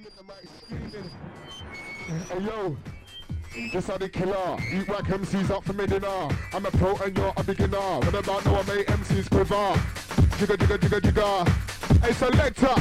Hey yo, this how the killer. You whack MCs up for me dinner. I'm a pro and you're a beginner. What about now I make MCs quiver? Jigga jigga jigga jigga. Hey selector.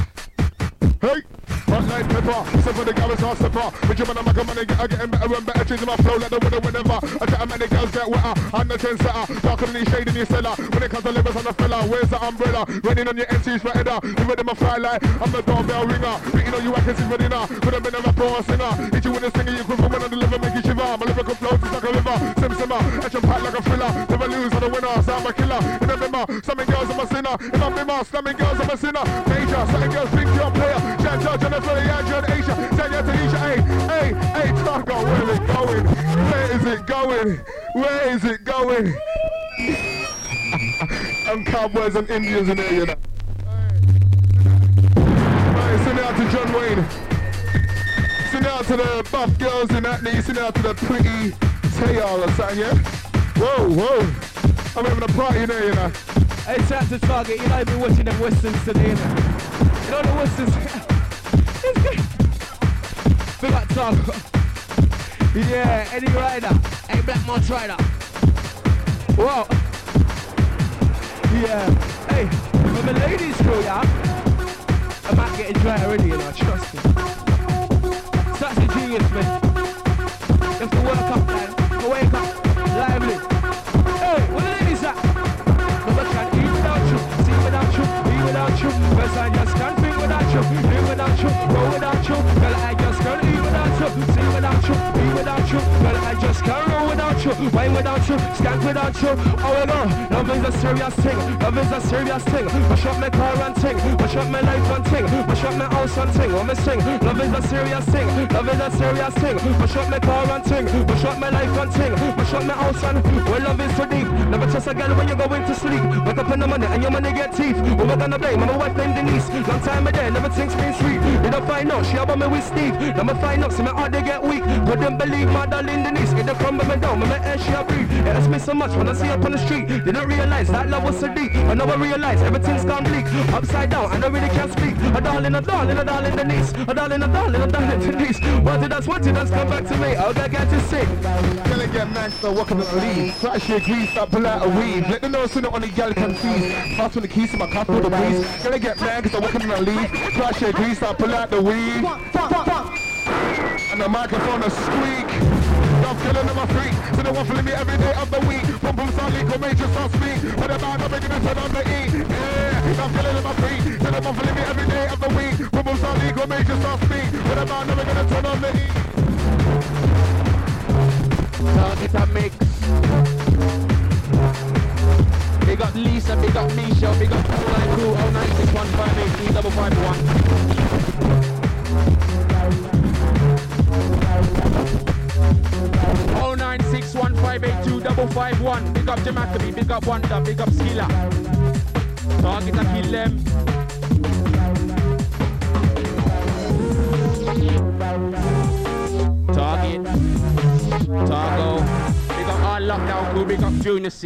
Hey. Hot like pepper, except for the girls are stepper. But you man, I'm a man, I getting better and better. Changing my flow like the winner whenever. I tell many girls get wetter. I'm the trendsetter, darker than the shade in your cellar. When it comes to livers on the fella, where's the umbrella? Raining on your MCs for header. You ready my fly like I'm the doorbell ringer. Beating on you, I can see ready now. Could have been a rapper or a singer. Hit you with a singer, you from when I deliver, make you shiver. My lyrical flow is like a river. Sim simmer, action packed like a thriller. Never lose on the winner, so I'm a killer. In a member, slamming girls, I'm a sinner. In my member, slamming girls, I'm a sinner. Major, slamming girls, you're a player. Shout out, Jennifer, yeah, John Asia. Tell you to Asia, hey, hey, hey, Taco, where is it going? Where is it going? Where is it going? and cowboys and Indians in there, you know. Right, send out to John Wayne. Send out to the buff girls in that knee. Send out to the pretty something, yeah? Whoa, whoa. I'm having a party in there, you know. Hey, shout to Target. You know, I've been watching them westerns today, you know. You know the westerns. Big up Target. Yeah, Eddie Rider. Hey, Black March Rider. Whoa. Yeah. Hey, when the ladies crew, yeah? I might get dry already, you know, trust me. Such a genius, man. Have to work up, man. To wake up. Lively. Hey, where the ladies at? Never can eat without you, see without you, be without you. Best I just you, live without you, go without you. Girl, I you, see without you, be without you. Girl, I just can't roll without you, wine without you, skank without you. Oh, However, love is a serious thing, love is a serious thing. Mash up my car and ting, mash up my life and ting, mash up my house and ting. What me sing? Love is a serious thing, love is a serious thing. Mash up my car and ting, mash up my life and ting, mash up my house and. Well, love is so deep. Never trust a girl when you're going to sleep. Wake up in the morning and your money get teeth. Who we gonna blame? I'm a wife named Denise. Long time a day, never things been sweet. Did I find out she about me with Steve? Now me find out, see my heart they get weak. Couldn't believe my darling Denise. Get the crumble me down, me my air she a breathe. It hurts me so much when I see her on the street. Didn't realize that love was so deep. I now I realize everything's gone bleak. Upside down, and I really can't speak. A darling, a darling, a darling Denise. A darling, a darling, a darling Denise. What did us, what did us come back to me? Oh, God, get to sing. Gonna get man, start walking in the lead. Flash your grease, start pull out a weed. Let them know send it on the gal can see. Fast when the keys to my car for the breeze. Gonna get mad cause I'm walking in the lead. Flash your grease, start pull out the weed. And the microphone a squeak. I'm killing them a freak. So they want to me every day of the week. From from Salt Lake, or major start speak. What about I'm making it turn on the E? Yeah, I'm killing them a freak. So they want to me every day of the week. From from Salt Lake, or major start speak. What about I'm making it turn on the E? Target a mix. Big up Lisa, big up Misha, big up all line crew, 096158 two double five one. Big up Jamaica, big up Wonder, big up Skilla. Target a kill them. Target. Targo. Big up all lockdown crew, big up C.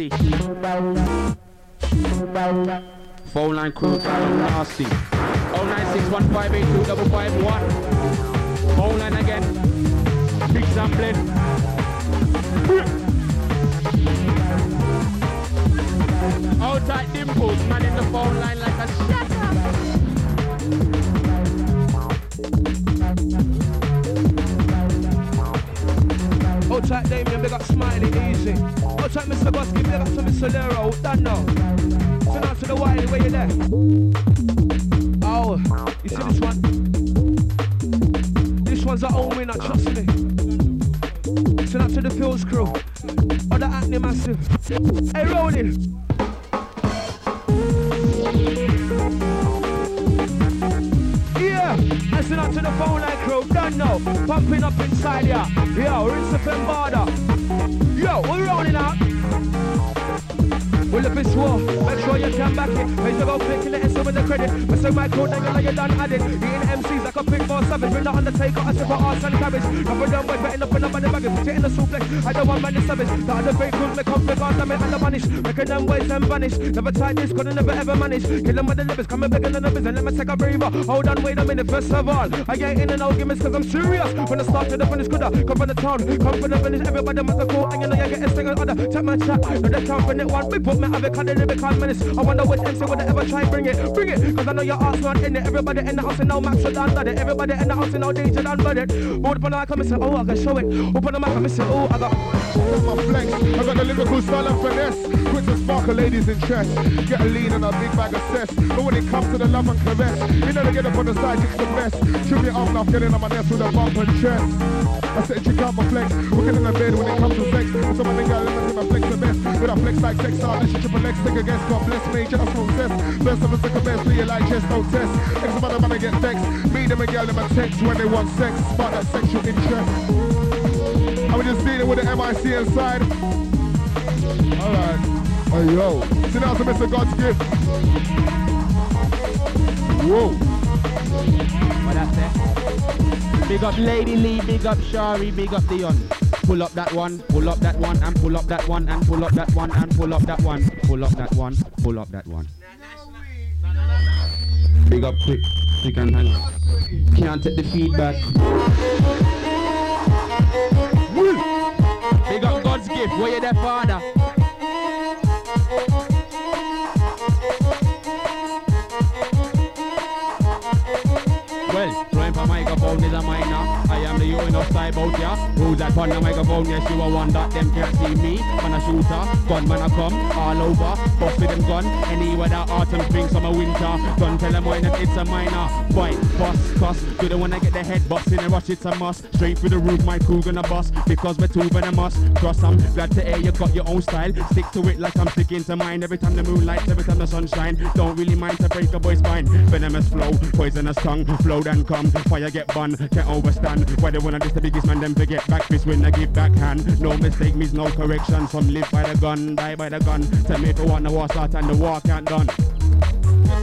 Phone line crew, nasty. 0961582 double five one. Phone line again. Big sampling. Out tight dimples, man in the phone line like a shut up. Oh, tight Damien, big up Smiley, easy. Oh, tight Mr. Bosky, big up to Mr. Lero, done now. Send out to the Wiley, where you there? Oh, you see this one? This one's our own winner, trust me. Send out to the Pills crew. Oh, the Acne Massive. Hey, rolling. Pumping up inside ya. Yo, rinse the border. Yo, we're rolling out. If it's war, make sure you can back it. Pays to go it and some of the credit. But so my code, nigga, like you done added. Eating MCs like a pig for savage. Bring the undertaker, I sip for arse and cabbage. Never done by betting up in the money bag. Put it in the suplex. I don't want man is savage. The other fake crews, make make on, damn it, and the vanish. Making them ways and vanish. Never tight this, couldn't never ever manage. Kill them with the livers, coming bigger than the business. Let me take a breather. Hold on, wait a minute, first of all. I ain't in and out gimmicks cause I'm serious. When I start to the finish, could I come from the town? Come from the finish, everybody must cool. And you know you get a single other. Check my chat, no, they can't it one. Big put me it, cause they lyrical menace. I wonder which MC would ever try bring it. Bring it, cause I know your ass not in it. Everybody in the house and now Max should done it. Everybody in the house and now DJ done it. Board up on the mic, I'm say, oh, I can show it. Open the mic, I'm say, oh, I got. My flex. I got the lyrical style and finesse. Quick to spark a lady's interest. Get a lean and a big bag of cess. But when it comes to the love and caress, you never get up on the side, it's the best. Shoot me off now, getting on my nest with a bump and chest. I said you can't flex. Working in the bed when it comes to sex. So my nigga, let me see my flex the best. With a flex like sex, now this is triple X. Take against God bless me, just from test. Best of a second best, play like chest, no test. X about man, I get vexed. Me, them and girl, them a text when they want sex. Spark that sexual interest. I'm just dealing with the MIC inside. Alright. Hey yo. Sit down to Mr. God's gift. Whoa. What that say? Big up Lady Lee, big up Shari, big up Dion. Pull up that one, pull up that one, and pull up that one, and pull up that one, and pull up that one, pull up that one, pull up that one. Big up quick, you and hang. Can't take the feedback. Gift, where you there, Father? Well, throwing for microphone is a minor. I am the style about ya. Who's that on the microphone? Yes, you are one that them can't see me. Man a shooter, gun man a come all over. Bust with them gun anywhere that autumn, spring, summer, winter. Don't tell them why not it's a minor. Fight, bust, cuss. You don't wanna get the head busting and rush it's a must. Straight through the roof, my crew gonna bust because we're two venomous. Cross, I'm glad to hear you got your own style. Stick to it like I'm sticking to mine. Every time the moon lights, every time the sun shine. Don't really mind to break a boy's spine. Venomous flow, poisonous tongue, flow then come. Fire get bun, can't overstand. Why they wanna diss the biggest man, them forget back fist when I give back hand. No mistake means no correction. Some live by the gun, die by the gun. Tell me if you the war start and the war can't done.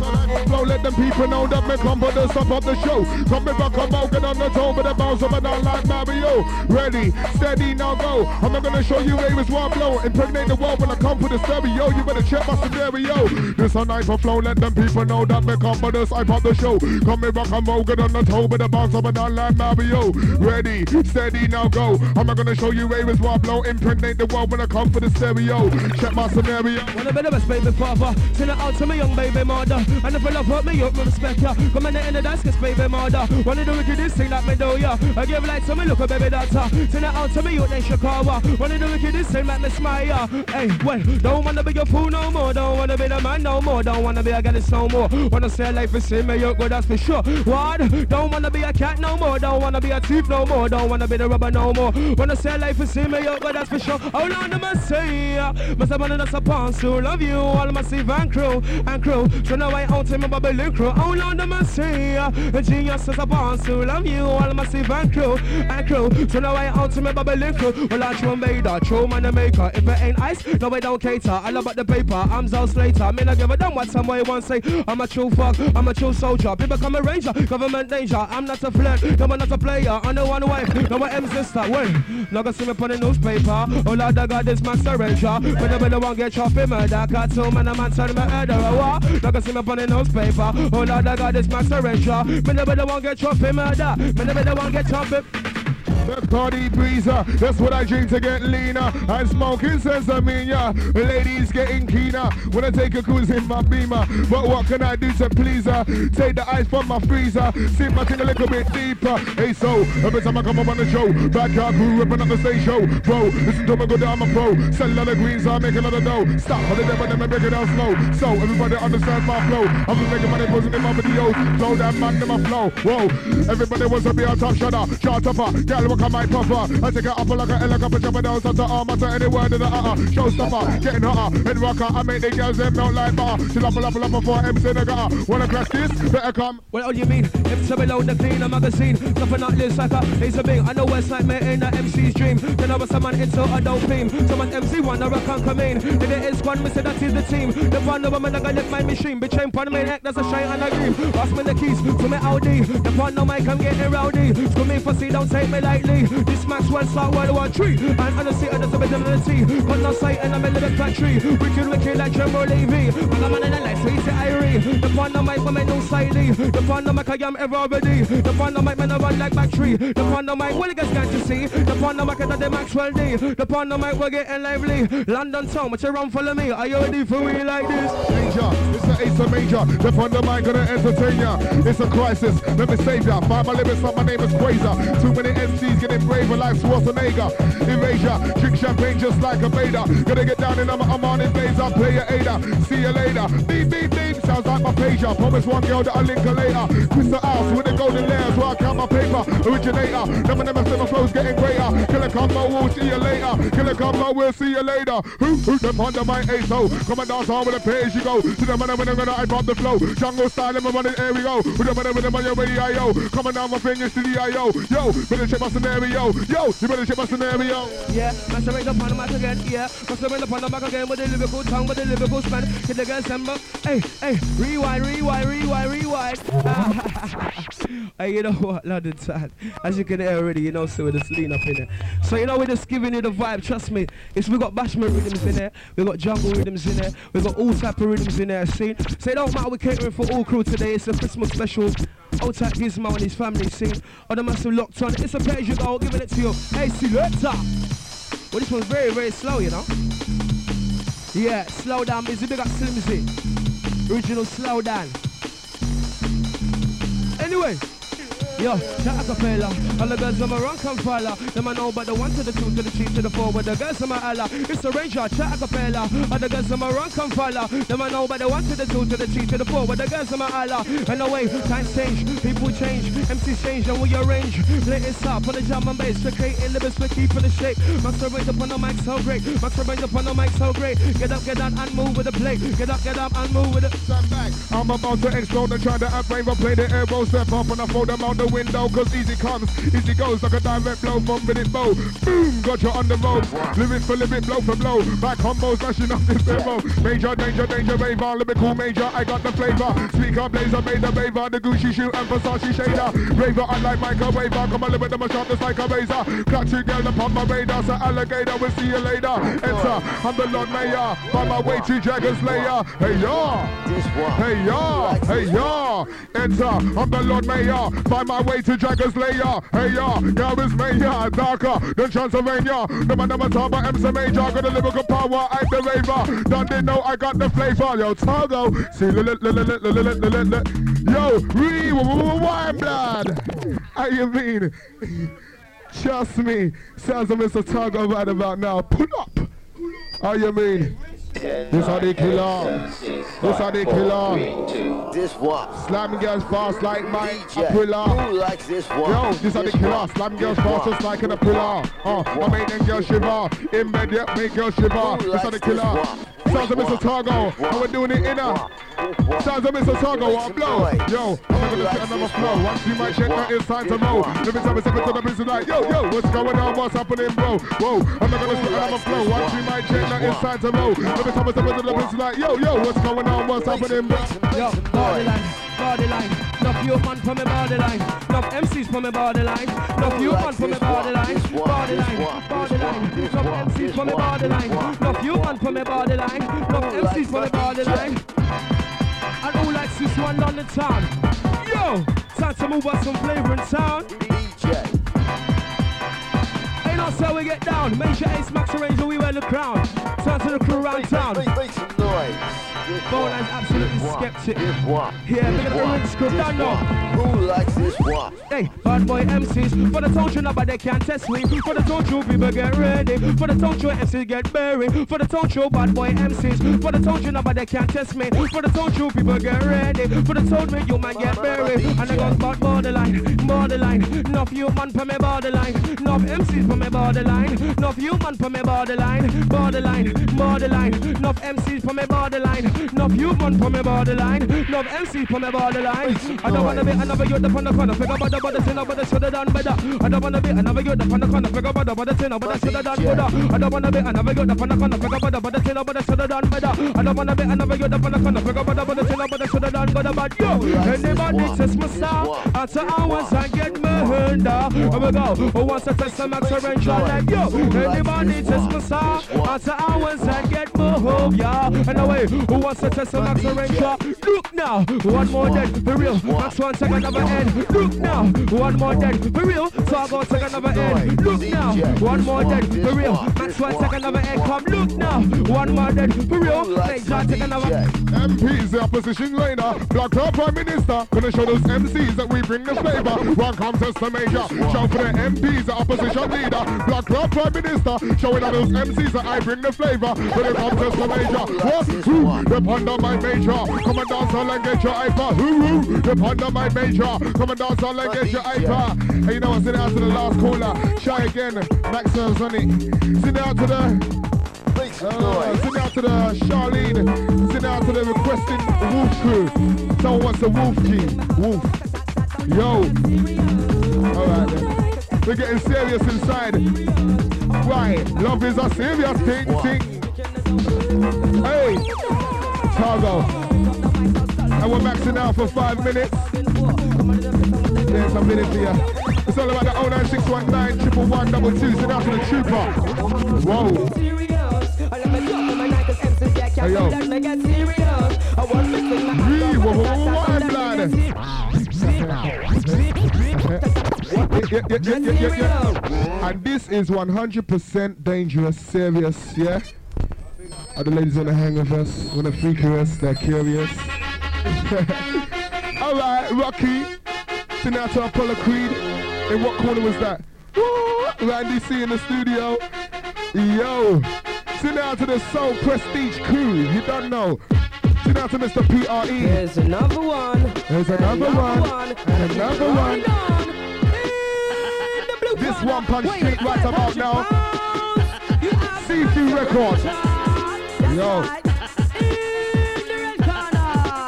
Flow, let them people know that me come for the stop of the show. Come me back, come out, get on the toe, but the bounce up and down like Mario. Ready, steady, now go. I'm not gonna show you Avis one blow. Impregnate the world when I come for the stereo. You better check my scenario. This a night for flow, let them people know that me come for the side of the show. Come me back, come out, get on the toe, but the bounce up and down like Mario. Ready, steady, now go. I'm not gonna show you Avis one blow. Impregnate the world when I come for the stereo. Check my scenario. Wanna be the best baby father. Send it out to my young baby mother. And if I love put me up, me respect ya. Come in the end of dance, kiss baby mother. Wanna do wickedest thing that me do ya. I give light to me, look a baby doctor. Send it out to me, you then. Wanna do wickedest thing, make me smile. Hey, well, don't wanna be your fool no more. Don't wanna be the man no more. Don't wanna be a gallus no more. Wanna say life is same, me up good, that's for sure. What? Don't wanna be a cat no more. Don't wanna be a thief no more. Don't wanna be the rubber no more. Wanna say life is same, me up good, that's for sure. How long am I say? Must have that's upon to love you, all massive and crew and crew. So now I out him a bubbling crew. How long am I say? Genius is upon to love you, all massive and crew and crew. So now I out him a bubbling crew. Well, I true maker, true man the maker. If it ain't ice, no I don't cater. I love about the paper. I'm Zal Slater. Me not give a damn what somebody want say. I'm a true fuck. I'm a true soldier. People come a ranger. Government danger. I'm not a flirt. No I'm not a player. I'm the one wife. No my M sister. Well, not gonna see me put the newspaper. Oh Lord, I got this max ranger. When the one get chopped in murder. Got two man a man turn me murderer. What? Not gonna see me put the newspaper. Oh Lord, I got this max ranger. Me never the one get chopped in murder. Me never the one get chopped in. Party breezer, uh, that's what I drink to get leaner. I'm smoking sesame, yeah. Ladies getting keener when I take a cruise in my beamer. But what can I do to please her? Take the ice from my freezer, sink my thing a little bit deeper. Hey, so every time I come up on the show, backyard crew ripping up the stage show. Bro, listen to me go down my pro. Sell a lot of greens, I make a lot of dough. Stop on the devil, then I break it down slow. So everybody understand my flow. I'm just making money, posing in my videos. Flow that man, in my flow. Whoa, everybody wants to be a top shutter, chart topper. Gal, like a mic popper. I take it up like a helicopter, jumping down such a armor to any word of the uh Showstopper, getting hotter, head rocker. I make the girls them melt like butter. She love, love, love before MC in gutter. Wanna crash this? Better come. What do you mean? If to below the clean a magazine, nothing not this like a it's a big. I know West Side mate in the MC's dream. Then I was someone into a dope theme. Someone MC one, I can't come in. Then it is one, me say that is the team. The fun of woman, I got my machine. Between one main act, that's a shine and a dream. Pass me the keys to me Audi. The fun of mic, I'm getting rowdy. To me for see, don't take me lightly. This Maxwell start World War Three. And on the city, there's a bit of the sea. Got no sight and I'm in the factory. Wicked, wicked like Trevor Levy. And I'm in the light, sweet to Irie. The fun of for me no slightly. The fun of mic, I am ever ready. The fun of mic, man, I run like battery. The fun of you guys got to see. The fun of mic, I the Maxwell D. The fun of mic, we're getting lively. London town, but you run follow me. Are you ready for me like this? Danger, it's the ace of major. The fun of mic, gonna entertain ya. It's a crisis, let me save ya. Find my limits, my name is Quasar. Too many MCs getting braver like Schwarzenegger. Erasure, drink champagne just like a Vader. Gonna get down and I'm, I'm on invader. Play a Ada, see you later. Beep, beep, beep, sounds like my pager. Promise one girl that I'll link her later. Crystal house with the golden layers where I count my paper. Originator, never, never my flow's getting greater. Killer combo, we'll see you later. Killer combo, we'll see you later. Who, who, them under my ASO. Come and dance on with the page you go. To the man when I'm gonna I pop the flow. Jungle style, I'm running, here we go. With the man with the man, you're ready, yo. Coming down my fingers to the IO. Yo, better check my scenario. Yo, you better check my scenario. Yeah, masturbate the mic again, yeah. Masturbate the mic again with the Liverpool tongue, with the Liverpool span. Hit the girl samba. Hey, hey, rewind, rewind, rewind, rewind. hey, you know what, London time. As you can hear already, you know, so we're just lean up in there. So, you know, we're just giving you the vibe, trust me. It's we got bashment rhythms in there, we got jungle rhythms in there, we got all type of rhythms in there, see? So it don't matter, we're catering for all crew today. It's a Christmas special. Old type Gizmo and his family scene. All the massive locked on. It's a pleasure, though, giving it to you. Hey, selector. Well, this one's very, very slow, you know? Yeah, slow down, busy. Big up Slimzee. Original slow down. Anyway. Yo, chat acapella. All the girls on my run come follow. Them I know but the one to the two to the three to the four. But the girls on my Allah. It's a ranger, chat acapella. All the girls on my run come follow. Them I know but the one to the two to the three to the four. But the girls on my Allah. And the way times change, people change, MCs change and we arrange. Play it up on the drum and bass. We're creating lyrics, we're keeping the shape. Master range up on the mic so great. Master range up on the mic so great. Get up, get down and move with the play. Get up, get up and move with it. Stand back. I'm about to explode and try to outbrave and play the arrow. Step up and I fold them out the window. Cause easy comes, easy goes like a direct blow from minute bow. Boom, got you on the road. Lyric for lyric, blow for blow. Back combos, smashing up this demo. Major, danger, danger, raver. Lyrical major, I got the flavor. Speaker, blazer, made the raver. The Gucci shoe and Versace shader. Raver, I like microwaver. Come on, live with them, sharp just like a razor. Clutch you, girl, upon my radar. So alligator, we'll see you later. Enter, I'm the Lord Mayor. By my way to Dragon's Lair. Hey, y'all. Hey, y'all. Hey, y'all. Enter, I'm the Lord Mayor. By my way to Dragon's Lair. Hey, y'all. Girl is Mayor. Darker than Transylvania. No never talk about MC Major. Got the lyrical power. I'm the raver. Don't they know I got the flavor? Yo, Togo. See, li- li- li- li- li- li- li- li- li- Yo, re wine blood. How you mean? Trust me. Sounds of Mr. Togo right about now. Pull up. How you mean? This how they killer. This how they killer. This what? Slam girls fast like my DJ. Aprilia. Who likes this one? Yo, this how they killer. Slam girls fast just like an Aprilia. Uh, I make them girls shiver. In bed, yeah, make girls shiver. This how they killer. Sounds of Mr. Togo. And we're doing it inner. Sounds of Mr. Togo, I'll blow. Yo, I'm gonna set another flow. Once you might check that it's time to mow. Let me tell me something to the business like, yo, yo, what's going on? What's happening, bro? Whoa, I'm not gonna set another flow. Once you might check that it's time to mow. Let me tell me something to the business like, yo, yo, what's going on? What's happening, bro? Yo, body line. Enough you man from my body line. MCs from my body line. Enough you man from my body line. Body line, MCs from my body line. Enough you man from my body line. MCs from my body line. And all likes this one London town. Yo, time to move up some flavor in town. DJ. Know how we get down. Make sure Ace Max arrange we wear the crown. Turn to the crew around town. Make, make some noise. Bone is absolutely skeptic. Yeah, big up the one, Rinse done now. Who likes this one? Hey, bad boy MCs. For the town show, nobody can test me. For the town show, people get ready. For the town show, MCs get buried. For the town show, bad boy MCs. For the town show, nobody can test me. For the town show, people get ready. For the town me, you man get buried. And I goes about borderline, borderline. Enough you man for me borderline. Enough MCs for me borderline. Enough you man for me borderline. Borderline, borderline. Enough MCs for me borderline. Enough you man for me borderline. Enough MCs for me borderline. I don't wanna be another youth up on the corner. Figure about the body, sin, but I should've done better. I don't wanna be another youth up on the corner. Figure about the body, sin, but I should've done better. I don't wanna be another youth up on the corner. Figure about the body, sin, but I should've done better. I don't wanna be another youth up on the corner. Figure about the body, sin, but I should've done better. But yo, anybody test my star, after hours I get murdered. Here we go. Who wants to test some experiential like yo? Anybody test my star, after hours I get moved, yeah. Anyway, who wants to test some experiential? Look now, one more dead for real. Max one take another end. Look now, one more dead for real. So I go take another end. Look now, one more dead for real. Max one take another end. Come look now, one more dead for real. Make John take another. MPs, the opposition leader, Black Club Prime Minister, gonna show those MCs that we bring the flavor. One contest to major, show for the MPs, the opposition leader, Black Club Prime Minister, showing all those MCs that I bring the flavor. When it comes to the major, what? Who? The under my major, come and dance all and get your iPad. Who? Who? The under my major, come and dance all and get your iPad. Hey, you know what? Sit down to the last caller. Shy again, Maxwell's on it. Sit down to the. Uh, send out to the Charlene. Send out to the requesting Wolf crew. Someone wants a Wolf key. Wolf. Yo. Alright then. We're getting serious inside. Right. Love is a serious thing. thing. Hey. Targo. And we're maxing out for five minutes. There's a minute for you. It's all about the 09619 triple one double two. Send out to the trooper. Whoa. Hey, yo. Yee, whoa, whoa, whoa, whoa, yeah, yeah, yeah, yeah, yeah, yeah. And this is 100% dangerous, serious, yeah? Are the ladies wanna hang with us? Wanna freak with us? They're curious. Alright, Rocky. Send out to Apollo Creed. In what corner was that? Woo! Randy C in the studio. Yo. Out to the Soul Prestige crew. You don't know. Send out to Mr. PRE. There's another one. There's another one. And another one. This one punch straight right about now. C3 Records. Yo.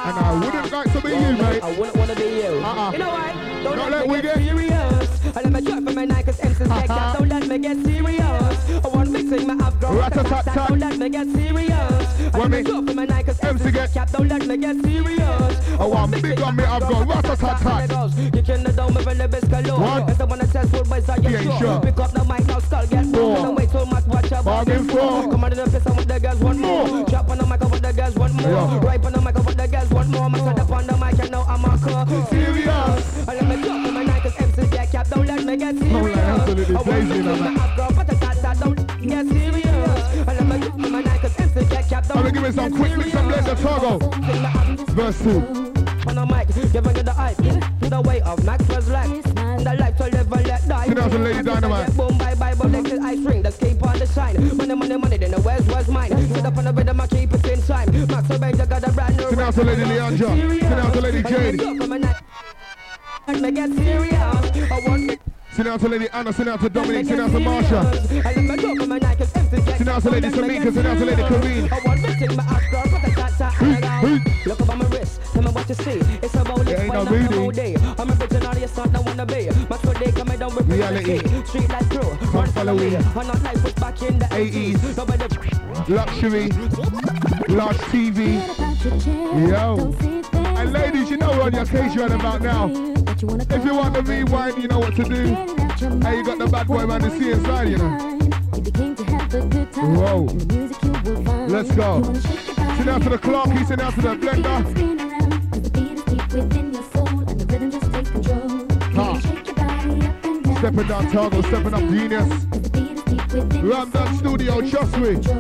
And I wouldn't like to be you, mate. I wouldn't wanna be you. Uh-uh. You know what? Don't, Don't let, let me get, get- serious. I let me drop from my Nike MC's like that. Don't let me get serious. I want mixing my up grown. Rat-a-tat-tat. Don't let me get serious. I When let me me- drop from my Nike MC MC's get- cap. Don't let me get serious. I want big on me, I've got rat-a-tat-tat. You can the down with the best color. What? Test full you sure? sure. Pick up the mic now, skull get more. Don't wait too much, watch your Bargain four. Come on to the place, I want the girls want more. More. Drop on the mic, I want the girls want more. Yeah. Right on the mic, I want the girls want more. I set up on the mic, and now I'm a car. Serious. I let me drop from my night, cause MC's get cap. Don't let me get serious. like absolutely I want to that. my up, girl, but I got that, don't get serious. I let me drop from my night, cause MC's get cap. Don't I'm gonna give it some get quick licks and blend the Togo. Sing my up, Verse 2. on the mic, giving you the and let die. Sit down to Lady Dynamite. Boom, bye, bye, but like I string, the skate on the shine. Money, money, money, then the where's, where's mine? Sit up on the rhythm, I keep it in time. Max Avenger got a brand new Sit down to Lady Leandra. Sit down to Lady Jade. Me get serious. I want Sit down to Lady Anna. Sit down to Dominic. Sit down to Marsha. Sit down to Lady Samika, sit down to Lady Kareen. I want to sing my ass girl, but I got that Hey, hang hey. out. Look up on my wrist, tell me what you see. It's about lips, no not all day. I'm original, yes, not the wanna be. My crew, they coming down with Reality. Street life crew, run follow me. I'm not like was back in the 80s. 80s. Luxury. Large TV. Yo. And ladies, you know we're on your case you're about now. If you want the rewind, you know what to do. Hey, you got the bad boy man to see inside, you know. Whoa. Let's go. Sit down to the clock, he sit down to the blender. Stepping down Togo, stepping up genius. Ramdan Studio, trust me. Feel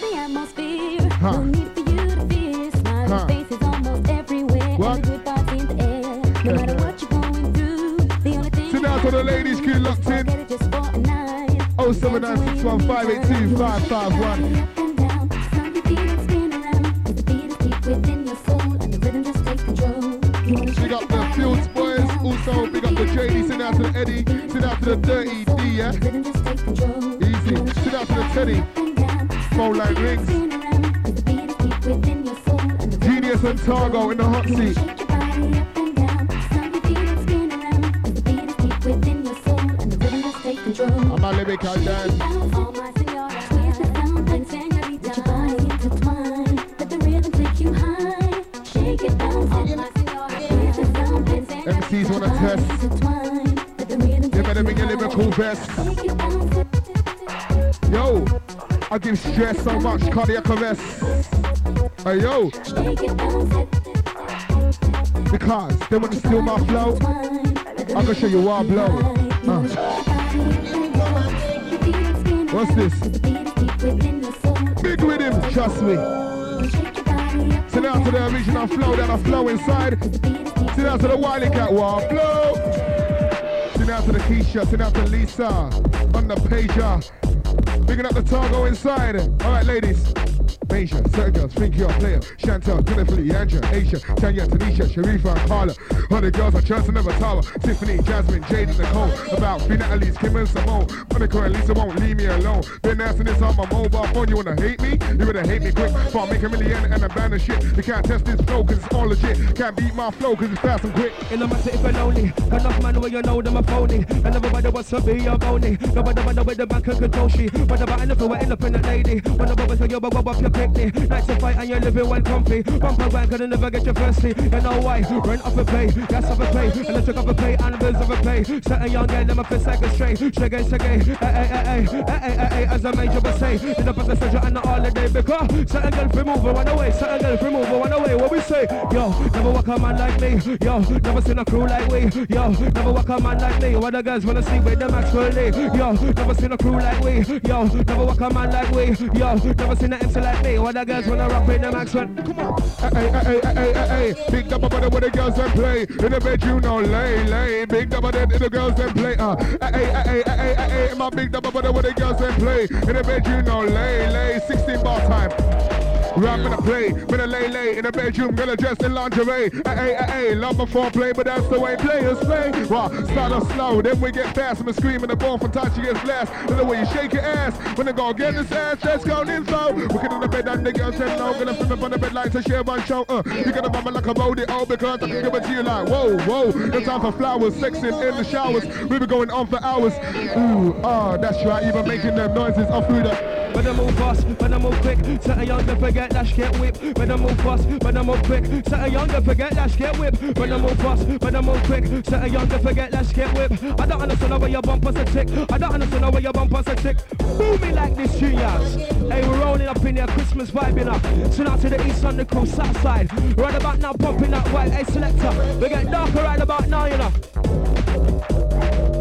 the atmosphere. Huh. No need for you to fear. Smiling Huh. faces almost everywhere. What? And the good vibes in the air. No matter what you're going through, the only thing Sit down to the ladies, keep locked in. Forget it just for a night. 07961582551. Eddie, sit down to the Dirty D, yeah? Easy, sit down to the Teddy, phone line rings. Genius and Targo in the hot seat. I'm a lyrical dance. Best. Yo, I give stress so much cardiac arrest. Hey yo, because they wanna steal my flow. I can show you why I blow. Uh, what's this? Big rhythm, trust me. Sit down to the original flow, then I flow inside. Sit down to the Wiley Cat wall, blow. To the Keisha, sit down to Lisa on the pager. Picking up the Targo inside. All right, ladies. Asia, certain girls think you're a player. Chantel, Jennifer, Andrea, Asia, Tanya, Tanisha, Sharifa, and Carla. Other girls are Chance and Tower. Tiffany, Jasmine, Jade, and Nicole. About Fina, Elise, Kim, and Simone. Monica and Lisa won't leave me alone. Been asking this on my mobile phone. You wanna hate me? You better hate me quick. For I make a million and abandon shit. You can't test this flow cause it's all legit. Can't beat my flow cause it's fast and quick. In the matter if you're lonely, enough man where you know them are phony. And everybody wants to be your bony. Nobody wonder where the back can control she. What about anything we're independent lady? When the bubbles say you but up your picnic. Nights to fight and you're living well comfy. Bumper bank and never get your thirsty. You know why? Rent off a pay, gas off a pay, the trick off a pay, and bills off a pay. Certain young girl, them a fist like a stray. Shaggy, shaggy, eh, hey, eh, eh, hey, hey, hey, hey, hey, hey, as a major would say. Up at the surgery and the day because certain girl free move one away, certain girl free move one away. What we say? Yo, never walk a man like me. Yo, never seen a crew like we. Yo, never walk a man like me. What the girls wanna see with them actually. Yo, never seen a crew like we. Yo, never walk a man like we. Yo, never seen an MC like me. What the girls wanna rock with them Maxwell. Come on. Hey, hey, hey, hey, hey, hey. Big double body with the girls that play. In the bed, you know, lay, lay. Big double body in the girls that play. Uh, hey, hey, hey, hey, hey, hey, hey. My big double body with the girls that play. In the bed, you know, lay, lay. 16 bar time. Rap in a play, with a lay lay in the bedroom, gonna dress in lingerie. Hey, hey, hey, hey, love before play, but that's the way players play. Well, start off slow, then we get fast, and we scream in the ball from she gets blast. And the way you shake your ass, when they go get this ass, let's go info. We get in the bed and the girl said no, gonna flip up on the bed like to share one show. Uh, you gonna bump like a roadie, oh, because I can give it to you like, whoa, whoa. No time for flowers, sexing in the showers. We be going on for hours. Ooh, ah, that's right, even making them noises off through the. When I move fast, when I move quick, certain young to forget dash get whip. When I move fast, when I move quick, certain young to forget dash get whip. When I move fast, when I move quick, certain young to forget dash get whip. I don't understand how your bumpers are tick. I don't understand how your bumpers are tick. Booming like this, juniors. Hey, we're rolling up in there, Christmas vibing up. So now to the east on the coast, south side. Right about now, pumping that white. Hey, selector, we get darker right about now, you know.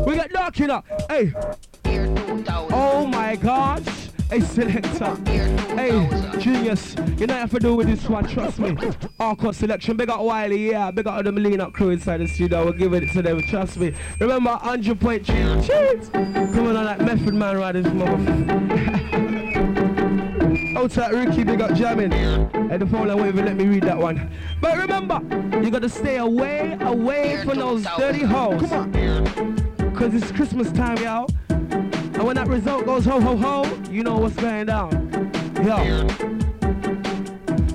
We get dark, you know. Hey. Oh my gosh. Hey, selector. Hey, genius. You know what have to do with this one, trust me. Encore selection. Big up Wiley, yeah. Big up the Melina crew inside the studio. We're giving it to them, trust me. Remember, 100 point. Cheese. Coming on like Method Man right this motherfucker. Outside Ricky, big up jamming. And the phone line won't even let me read that one. But remember, you gotta stay away, away from those dirty hoes. Come on. Cause it's Christmas time, y'all. And when that result goes ho ho ho, you know what's going down. Yo.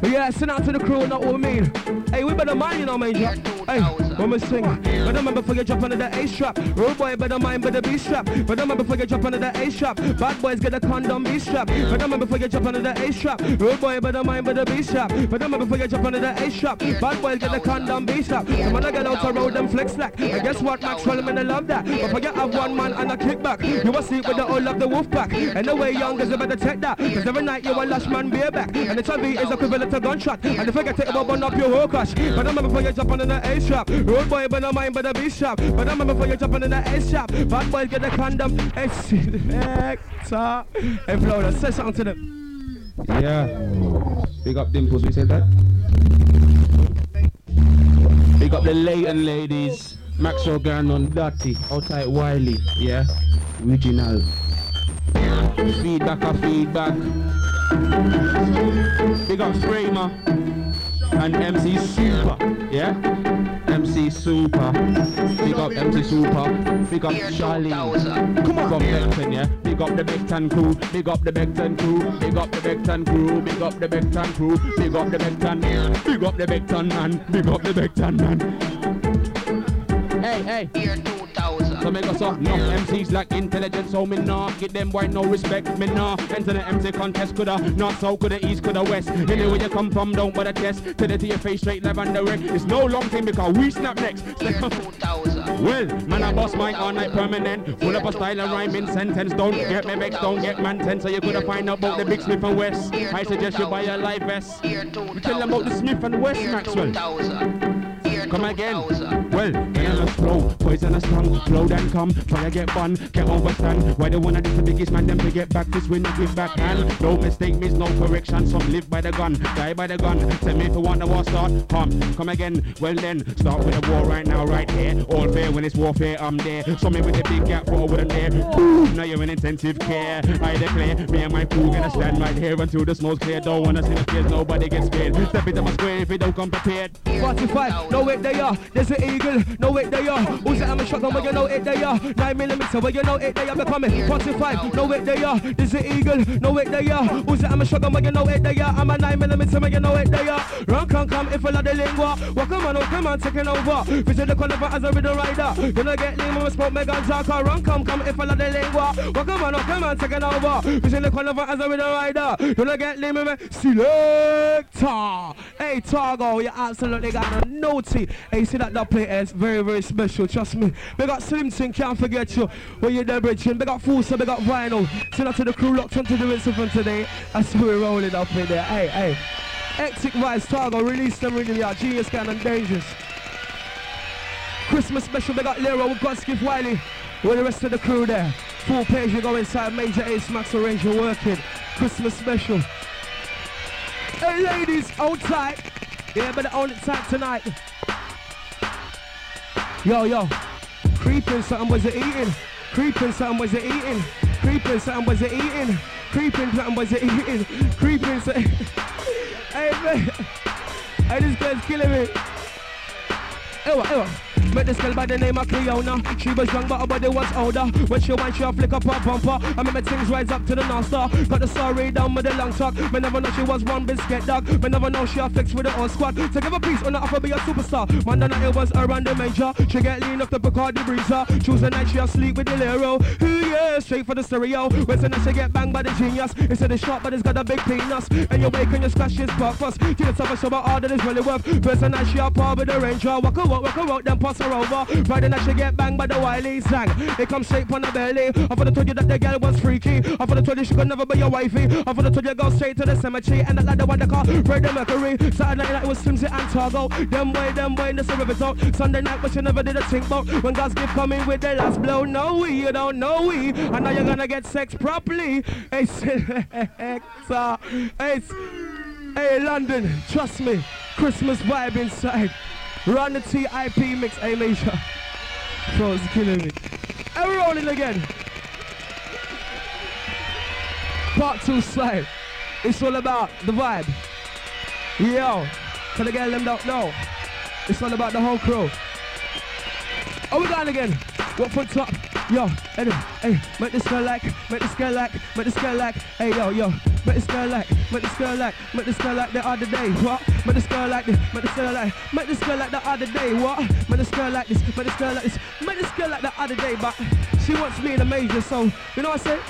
But yeah, send out to the crew, and know what we mean. Hey, we better mind, you know, major. Hey, when we swing. But remember before you drop under the A strap. Road boy, better mind, better be strapped. But remember before you drop under the A strap. Bad boys get a condom, be strapped. But remember before you drop under the A strap. Road boy, better mind, better be strapped. But remember before you drop under the A strap. Bad boys get a condom, be strapped. Some man get out the road and flex slack. And guess what, Maxwell, man, I love that. But for you have one man and a kickback. You will sleep with the whole of the wolf pack. And the way young is better take that. Cause every night you a lash man beer back. And the chubby is equivalent to gunshot. And if you get it, will burn up your whole crash. But remember before you jump on the A strap. Road boy, but no mind, but a be sharp. But I remember for you jumping in the S shop. Bad boys get the condom. It's Hector. Hey, Florida, say something to them. Yeah. Big up Dimples, we said that. Big up the Leighton ladies. Maxwell Garnon, Dotty, outside Wiley, yeah. Original. Feedback or feedback. Big up Framer and MC Super, yeah. MC Super. Big up MC Super. Big up Charlie. Come on. From Beckton, yeah. Big up the Beckton crew. Big up the Beckton crew. Big up the Beckton crew. Big up the Beckton crew. Big up the Beckton. Big up the Beckton man. Big up the Beckton man. Hey, hey. Year 2000. So make us up, no MCs lack intelligence, so me nah get them white no respect. Me nah enter the MC contest, coulda not so coulda east, coulda west. Anywhere you come from, don't bother test. Tell it to your face straight, live the wreck. It's no long thing because we snap next. Well, man, I boss my all night permanent. Full up a style of rhyming sentence. Don't get me vexed, don't get man tense. So you coulda find out about the big Smith and West. I suggest you buy a live vest. Year 2000. We tell them about the Smith and West, Maxwell. 2000. Year Come again. 2000. Well, venomous flow, poisonous tongue, flow then come, try to get fun, can't understand why they wanna do the biggest man, them to get back this win, give back hand. No mistake, means no correction, some live by the gun, die by the gun. Tell me if you want the war start, come, come again. Well then, start with the war right now, right here. All fair when it's warfare, I'm there. So me with the big gap, but I wouldn't there. Boom, now you're in intensive care. I declare, me and my crew gonna stand right here until the smoke's clear. Don't wanna see the tears, nobody gets scared. Step into my square if you don't come prepared. 45, no wait they are. There's an eagle, no wait they are. Who's it? I'm a shotgun, but you know it they are. 9 millimeter, but you know it they are. Becoming 45, no wait they are. There's an eagle, no wait they are. Who's it? I'm a shotgun, but you know it they are. I'm a 9 millimeter, but you know it they are. Run, come, come, if I love the lingua. Walk on, oh, come on, taking over. Visit the corner as a rhythm rider. Know get lean when we smoke mega talker. Run, come, come, if I love the lingua. Walk on, oh, come on, taking over. Visit the corner as a rhythm rider. Know get lean when we selector. Hey, Targo, you absolutely got a naughty. Hey, you see that that plate is very, very special. Trust me. We got Slim Thing, can't forget you. When you're there, bridging. We got Fusa, we got Vinyl. Send out to the crew locked onto the something today. That's how we're rolling up in there. Hey, hey. Hectic Vice, Targo, release them really, yeah. Genius Can and Dangerous. Christmas special, we got Lero, we got Skip Wiley. With the rest of the crew there. Full page, you go inside Major Ace Max Arranger working. Christmas special. Hey ladies, hold tight. Yeah, better hold it tight tonight. Yo, yo. Creeping something was it eating? Creeping something was it eating? Creeping something was it eating? Creeping something was it eating? Creeping something. hey man. Hey, this guy's killing me. Ewa, ewa. Met this girl by the name of Cleona. She was young, but her body was older. When she went, she a flick up her bumper. I remember things rise up to the North Star. Got the story down with the long talk. Me never know she was one biscuit dog. Me never know she a flex with the whole squad. To give a piece on the offer, be a superstar. Man, night it was around the major. She get lean off the Bacardi breezer. Choose the night she'll sleep with the Lero. Yeah, straight for the stereo. Wednesday night she get banged by the genius. Instead of short, but it's got a big penis. And you wake and you splash his breakfast. Of show, but all that is really worth. Wednesday night she a par with the ranger. Walk a walk, walk a walk, then pass her over. Friday night she get banged by the wily sang. It comes straight from the belly. I thought I told you that the girl was freaky. I thought I told you she could never be your wifey. I thought I told you go straight to the cemetery. And that like the one they call Freddie Mercury. Saturday night it was Slimzee and Targo. Them way, them way in the river talk. Sunday night but she never did a think about. When God's gift coming with the last blow. No we, you don't know we. And now you're gonna get sex properly. Hey, hey London, trust me. Christmas vibe inside. Run the TIP mix, hey Major. Bro, it's killing me. And we're rolling again. Part two slide. It's all about the vibe. Yo, can I get them don't? It's all about the whole crew. Oh, we going again. What for top? Yo, hey, hey, make this girl like, make this girl like, make this girl like, hey, yo, yo, make this girl like, make this girl like, make this girl like the other day, what? Make this girl like this, make this girl like, make this girl like the other day, what? Make this girl like this, make this girl like this, make this girl like the other day, but she wants me in a major, so, you know what I say?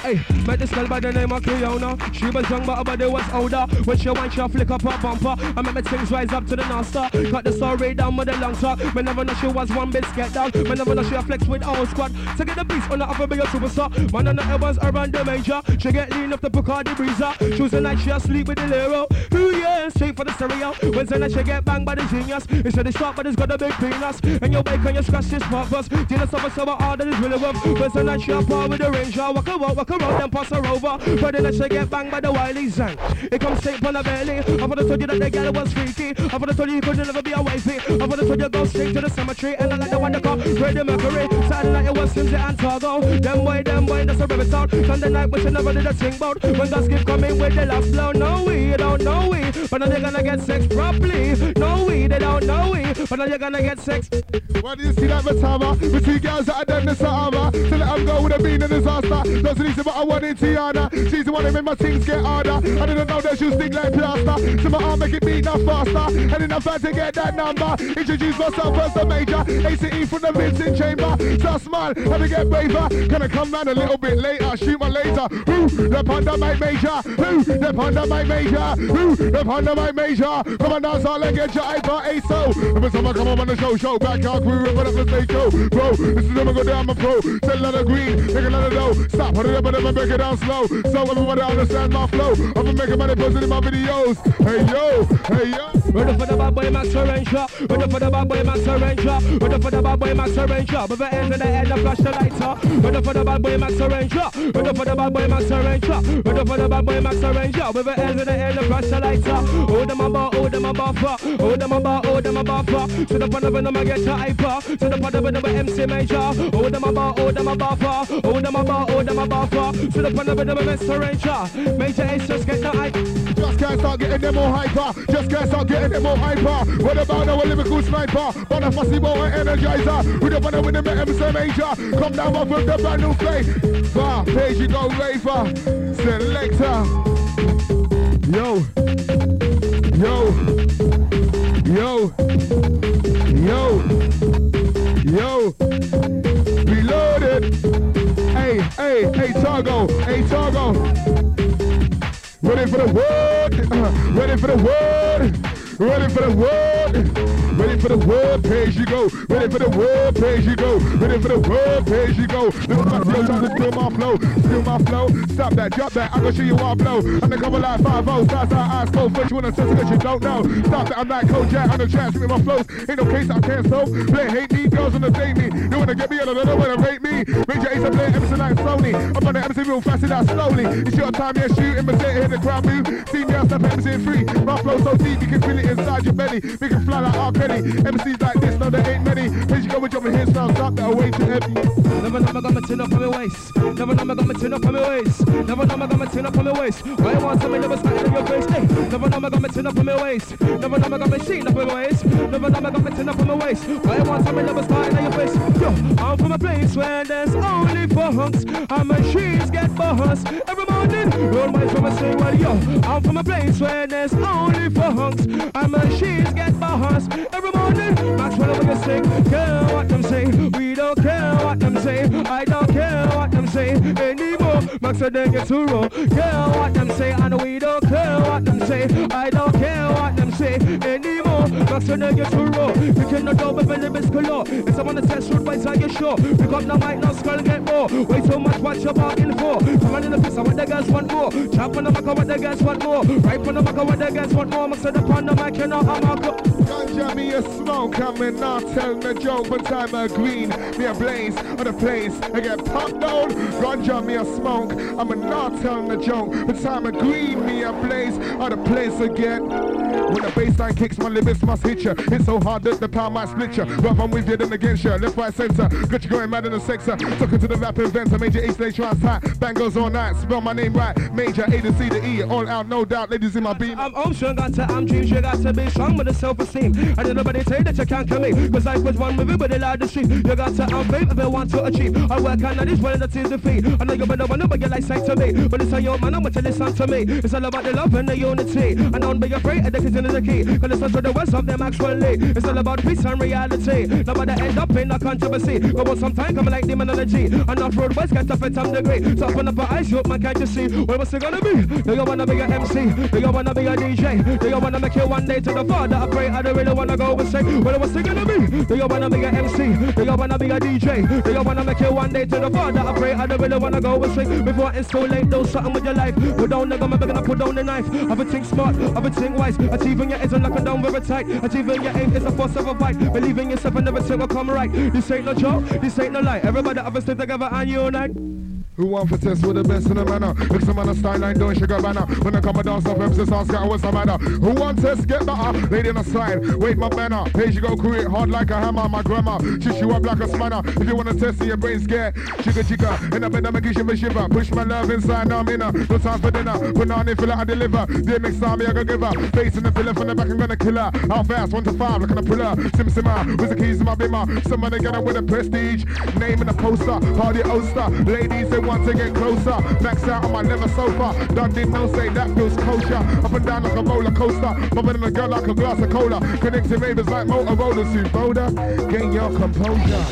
Hey, met this girl by the name of Cleona. She was young, but her body was older. When she went, she flick up her bumper. I met me things rise up to the non-star. Cut the story down with a long talk. Me never know she was one bit scared down. Me never know she a flex with all squad. To get the beast on the upper bigger superstar. Man on the Evans around the major. She get lean up the Bacardi breezer. Tuesday night she asleep with the Lero. Ooh yeah, straight for the stereo. Wednesday night she get banged by the genius. Said it's short, but it's got a big penis. And your bake and you scratch this purpose. Dealer summer summer all that is really rough. Wednesday night she a par with the ranger. Walk around, walk around, then pass her over. Friday night she get banged by the wily zang. It comes straight from the belly. I would have told you that the girl was freaky. I would have told you you could never be a wifey. I would have told you go straight to the cemetery. And I like the one that call Freddie Mercury. Saturday night it was Simsy and Togo. Them boy, them boy, that's a rabbit sound. Sunday night, but you never did a thing about. When Gus keep coming with the last blow. No, we don't know we. But now they're gonna get sex properly. No, we, they don't know we. But now you're gonna get sex. Why do you see that Matama? With two girls that are done the Sahara. So let them go with a bean and disaster. Doesn't easy, but I want it Tiana. She's the one that made my things get harder. I didn't know that she was stick like plaster. So my arm make it beat now faster. And enough time to get that number. Introduce myself as the major. ACE from the Vincent Chamber. So smile, have to get braver. Can I come round a little bit later? Shoot my laser. Who? The panda might major. Who? The panda might major. Who? The panda might major. Come on dance all and get your hyper ASO. Every time I come up on the show, show back our crew, rip it up and say go. Bro, this is never go down my pro. Tell lot of green, make a lot of dough. Stop, put it up and then break it down slow. So everybody understand my flow. I'm making money posting in my videos. Hey yo, hey yo. Ready for the bad boy Max Ranger. Ready for the bad boy Max Ranger. Ready for the bad boy Max Ranger. With the hands in the air, the flash the lighter. Ready for the bad boy Max Ranger. Ready for the bad boy Max Ranger. Ready for the bad boy Max Ranger. With the hands in the air, the flash the lighter. Oh them a bar, oh them a buffer. Oh them a bar, oh them a buffer. To the front of them I get hyper. To the front of them MC Major. Oh them a bar, oh them a buffer. Oh them a bar, oh them a buffer. To the front of them Mr. Ranger. Major Ace just get the hype. Just can't start getting them more hyper. Just can't start getting them more hyper. What about our lyrical sniper? But a fussy boy energizer. We don't wanna win the MC Major. Come down off with the brand new play. Bar, Pay As U Go raver. Selector. Yo. Yo. Yo. Yo. Yo. Reloaded. Hey, hey, hey, Targo. Hey, Targo. Ready for the word. Uh, ready for the word. Ready for the word. Ready for the word, Pay As U Go. Ready for the word, Pay As U Go. Ready for the word, Pay As U Go. Little Matteo trying to steal my flow. Steal my flow. Stop that, drop that. I'm gonna show you what I blow. I'm the cover like 5 0. Fast out, eyes closed. First you wanna test because you don't know. Stop that, I'm like Kojak. I'm the trash with my flows. Ain't no case I can't solve. Play hate me, girls wanna date me. You wanna get me, I don't wanna rate me. Major Ace, I play Emerson like Sony. I'm on the MC real fast and out slowly. It's your time, yeah, shoot. Imitate, hit the crowd move. See me, I'll step MC free. My flow so deep, you can feel it inside your belly. We can fly like R. Kelly. MCs like this, no, there ain't many. Please go with jumping hits now, stop that away too heavy. Never know I got my tin up on my waist. Never know I got my tin up on my waist. Never know I got my tin up on my waist. Why you want something never standing in your face? Hey, never know I got my tin up on my waist. Never know I got my sheen up on my waist. Never know I got my tin up on my waist. Why you want something never standing in your face? Yo, I'm from a place where there's only hunks. And machines get bust every morning. Roll my from a say, well, yo, I'm from a place where there's only hunks. And machines get bust morning. Max, whatever you sing, care what them say. We don't care what them say. I don't care what them say anymore. Max, I then get too raw. Care what them say, and we don't care what them say. I don't care what them say anymore. Max, I then get too raw. We cannot go with any miscolor. If someone that says shoot by side, you sure. Pick up the mic, now skull get more. Way too much, what you're barking for? Come on in the piss, I want the guys want more. Chop on the mic, I want the guys want more. Right on the mic, I want the guys want more. Max, upon the mic, you know I'm go. Ganja me a smoke, I'm in not telling a joke, but I'm a green, me a blaze on the place. I get popped down, ganja me a smoke, I'm a not telling a joke, but I'm a green, me a blaze on the place again. When the baseline kicks, my limits must hit ya. It's so hard that the power might split ya. But I'm with you, then against ya. Left, right, center. Got you going mad in the sector. Talking to the rap events, I major ace, they trans tight. Bang goes all night. Spell my name right. Major A to C to E. All out, no doubt. Ladies in my beam. I'm sure got to I'm dreams, you got to be strong with the self-esteem. I did nobody say that you can't come me, cause life was one with but they lied the street. You got to have faith if you want to achieve. I work on this one that is defeat. I know you better want to, but you like sight to me. But it's a young man, I want to listen to me. It's all about the love and the unity. And don't be afraid of the everything is the key. Cause listen to the words of them actually. It's all about peace and reality. Nobody end up in a controversy. Go on some time, coming like demonology. And off road boys get up at some degree. So open up your eyes, you man, can't you see? Well, what's it gonna be? Do you wanna be a MC? Do you wanna be a DJ? Do you wanna make it one day to the Father? I pray I don't really wanna go and say, well, what's it gonna be? Do you wanna be a MC? Do you wanna be a DJ? Do you wanna make it one day to the Father? I pray I don't really wanna go and say, before it's too late, do something with your life. Put down the gun, I'm gonna put down the knife. Have a think smart, have a think wise. Achieving your isn't knocking down very tight. Achieving your aim is a force of a fight. Believe in yourself and everything will come right. This ain't no joke, this ain't no lie. Everybody a stick together and unite. Who want for test with the best in the manner? Mix some man a style line, don't sugar banner. When I come a dance off emphasis, ask out what's the matter. Who want test get better? Lady on the side, wait my banner. Pay As U Go crew it hard like a hammer, my grandma. Shish you up like a spanner. If you wanna test your brain scared, chicka chicka. In a bed, I'm you shiver shiver. Push my love inside, now I'm in her. No time for dinner. Put on it, feel like I deliver. Dear next time, me I go give her. Facing the filler from the back, I'm gonna kill her. How fast? One to five, looking to pull her. Sim simmer, with the keys to my bimmer. Somebody got up with a prestige. Name in the poster, party oster. Ladies, they want to get closer. Max out on my leather sofa. Done did no say that feels kosher. Up and down like a roller coaster. Bumping in a girl like a glass of cola. Connecting ravers like Motorola. See Boulder, gain your composure.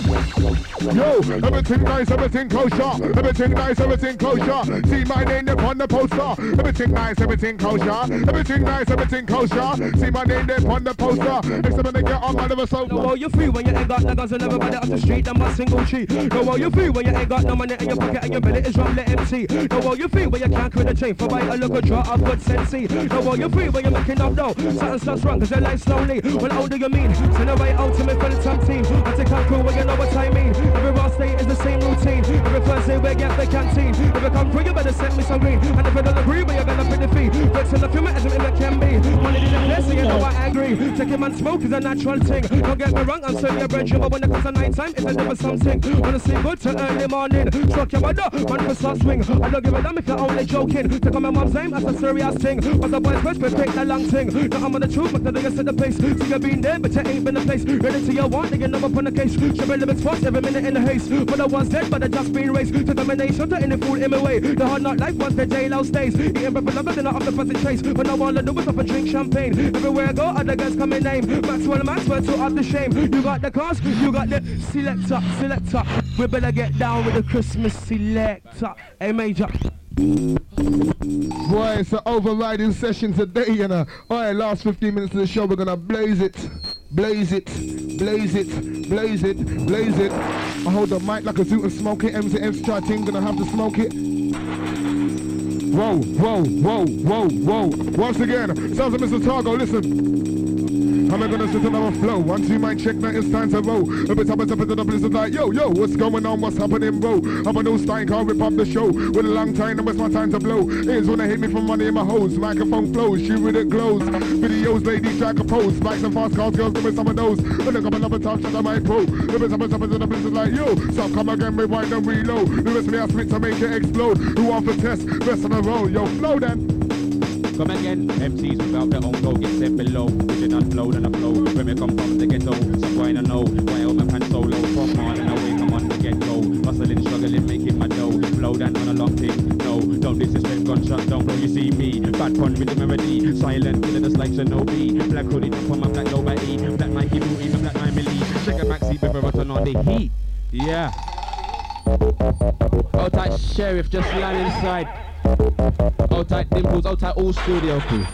Yo, everything nice, everything kosher. Everything nice, everything kosher. See my name up on the poster. Everything nice, everything kosher. Everything nice, everything kosher. See my name there on the poster. Next time I get on my leather sofa. well, you free when you ain't got no guns and everybody off the street, them a single cheat. No, well, you free when you ain't got no money in your pocket and your belly is from the MC. No, well, you free when you can't quit the chain for buy a local draw of good sensei. No, well, you free when you're making up dough. Something starts wrong cause your life slowly. Well, how do you mean? Send to me for the top team. I take out crew, well, you know what I mean. Every last day is the same routine. Every Thursday we get the canteen. If you come through, you better send me some green. And if you don't agree, well, you're gonna pay the fee. But in the film, as it can be. Money the place, so you know I agree. Taking man smoke is a natural thing. Don't get me wrong, I'm certainly a bread but when it comes to night time, it's a different something. Wanna sleep good till early morning. Struck your mother, man for start swing. I don't give a damn if you're only joking. Take on my mom's name, that's a serious thing. But the boys first, we take the long thing. Now I'm on the truth, but the niggas set the pace. So you been there, but you ain't been the place. Ready to your want, nigga, number on the case. Triple limits fast, every minute in the haste. But I was dead, but I just been raised. Determination to any fool in my way. The hard knock life was the jail stays. Eating bread for longer than I off the present trace. But now all I do is up and drink champagne. Everywhere I go, other girls come in name. Maxwell, Maxwell, to up the shame. You got the cars, you got the selector, selector. We better get down with the Christmas selector. Hey, Major. Boy, it's an overriding session today, you know. Alright, last 15 minutes of the show, we're gonna blaze it. Blaze it, blaze it, blaze it, blaze it. I hold the mic like a zoot and smoke it. MC MC try ting, gonna have to smoke it. Whoa, whoa, whoa, whoa, whoa. Once again, sounds of Mr. Targo, listen. I'm gonna sit another flow. Once you might check, now it's time to roll. Bit up and up into the blizzard like, yo, yo, what's going on? What's happening, bro? I'm a new style, can't rip up the show. With a long time, now it's my time to blow. When they hit me from money in my hose. Microphone flows, shoot with it glows. Videos, ladies, track a pose. Bikes and fast cars, girls, give me some of those. When I come another time, shut I might pro. Bit up and up into the blizzard like, yo, stop, come again, rewind and reload. The of me, I spit to make it explode. Who want for test? Rest on the roll, yo, flow then. Come again, MCs without their own go get set below. Vision and flow, then I flow. Where me come from the ghetto, some wine I know. Why all my pants so low? From morning away, come on the get go. Hustling, struggling, making my dough. Flow down on a long thing. No, don't disrespect, gunshot, don't blow. You see me, bad pun with the melody. Silent, killing us like Shinobi. Black hoodie, jump on my black E. Black Nike booty, my black 9 milli. Check a maxi, I turn on the heat. Yeah. Oh, Out tight sheriff, just land inside. Out tight dimples, out tight all studio crew.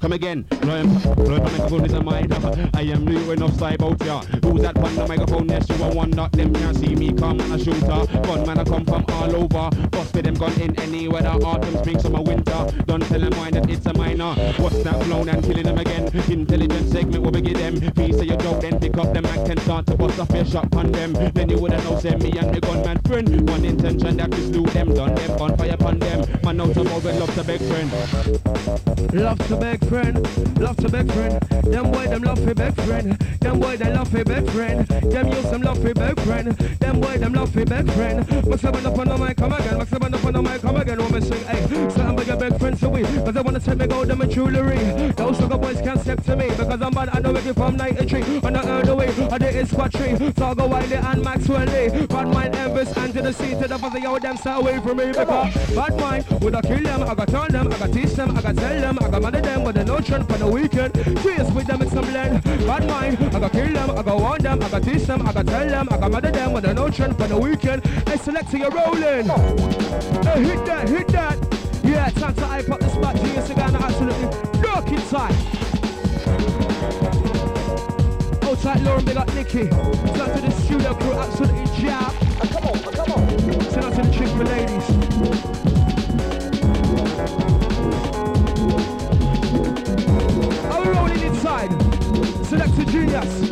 Come again, Ryan, Ryan, my microphone is a mic. I am new enough side out ya. Who's that on the microphone? Yes, you are one that them can't see me come a shooter. Gun man, I come from all over. Bust with them gun in any weather, autumn, spring, summer, winter. Don't tell them why that it's a minor. What's that blown and killing them again? Intelligent segment will begin them. Piece of your joke, then pick up them and start to bust off your shot on them. Then you wouldn't know, send me and the gunman friend. One intention that is do them, done them, on fire upon them. Man out of love to beg friend. Love to beg friend, love to beg friend. Them boy them love for beg friend. Them boy they love for beg friend. Them use them love for beg friend. Them boy them love for beg friend. What's up up on the mic, come again. What's up up on the mic, come again. Woman sing, hey, something about your beg friend, so we weed. Cause they wanna take me gold and my jewelry. Those sugar boys can't step to me. Because I'm bad, I know it from 93. On the earth away, I did it squad tree. Saga Wiley and Maxwell Lee. Bad mind Elvis and to the sea to the buzzer, yo, them stay away from me. Because bad mind, would I kill them? I got turn them, I got teach them, I got tell them, I got mother them with the notion for the weekend. Cheers with them, it's some blend. Bad mind, I got kill them, I got warn them, I got teach them, I got tell them, I got mother them with the notion for the weekend. Hey, select you're rolling. Hey, hit that, hit that. Yeah, time to hype up the spot. Geeneus again, absolutely dark inside. Hold tight, Lauren, big up Nicky. Shout to the studio crew, absolutely jab. Oh, come on, oh, come on. Shout out to the chick for ladies. Are we rolling inside? Selector Geeneus.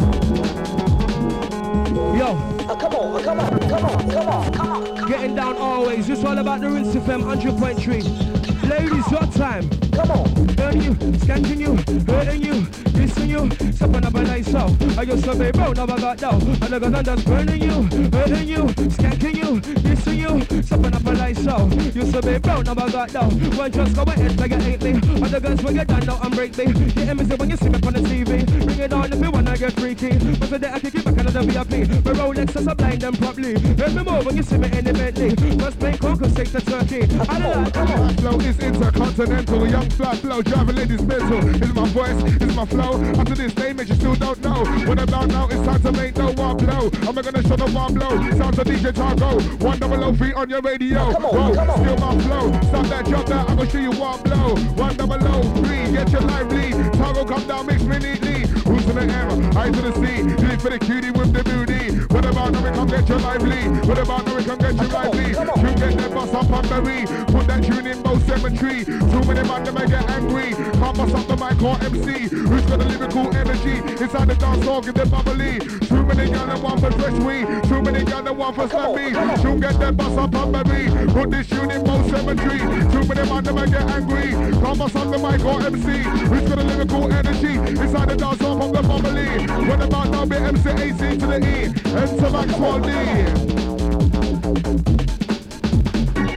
Yo, oh, Come on, come on, come on, come on, come on. getting down always. It's all about the Rinse FM 100.3. Ladies, your time. Come on. Burning you, scanning you, hurting you, kissing you, stepping up a nice out. I to be brown, now I got down. I got under burning you, hurting you, skanking you, kissing you, stepping up a nice out. Used to be brown, now I got down. One just go ahead, like you hate me. Other girls when you done now and break me. You me when you see me on the TV. Bring it on if you wanna get freaky. But today I kick it back another VIP. My Rolex is a blind them properly. Me move when you see me in the Bentley. First plane Coco, take to Turkey. I don't like, come on. Flow is intercontinental. Young flat flow, driving ladies mental. Is my voice, is my flow. To this day, man, you still don't know. What about now? It's time to make no one blow. I'm gonna show the one blow. Sounds of DJ Targo. One double O feet on your radio. Come on, Whoa, come on. steal my flow. Stop that jump there. I'm gonna show you one blow. One double O three. Get your lively. Targo come down, mix me neatly. Who's in the air? Eyes to the sea. Do it for the cutie with the booty. What about now? We come get your lively. What about now? We come get your lively. You get that bus up on Berry. Put that tune in Bow Cemetery. Too many man them I get angry. Can't bust up the mic or MC. Who's got the lyrical energy? Inside the dance hall, give them bubbly. Too many gal that want for fresh weed. Too many gal that want for Come on, slappy. come on. Get that bus up on Berry. Put this tune in Bow Cemetery. Too many man them I get angry. Can't bust up the mic or MC. Who's got the lyrical energy? Inside the dance hall, from the bubbly. What about now? Be MC AC to the E. Enter Maxwell D.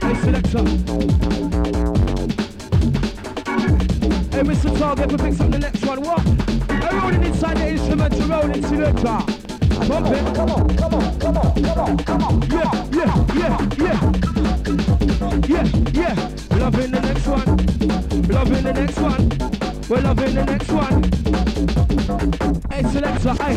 Hey, selector. Hey, Mr. Target, we fix up the next one. What? Rolling inside the instrumental, rolling selector. Bump it. Come on, come on, come on, come on, come on. Yeah, yeah, yeah, yeah. Yeah, yeah. Loving the next one. Loving the next one. We're loving the next one. Hey, selector, hey.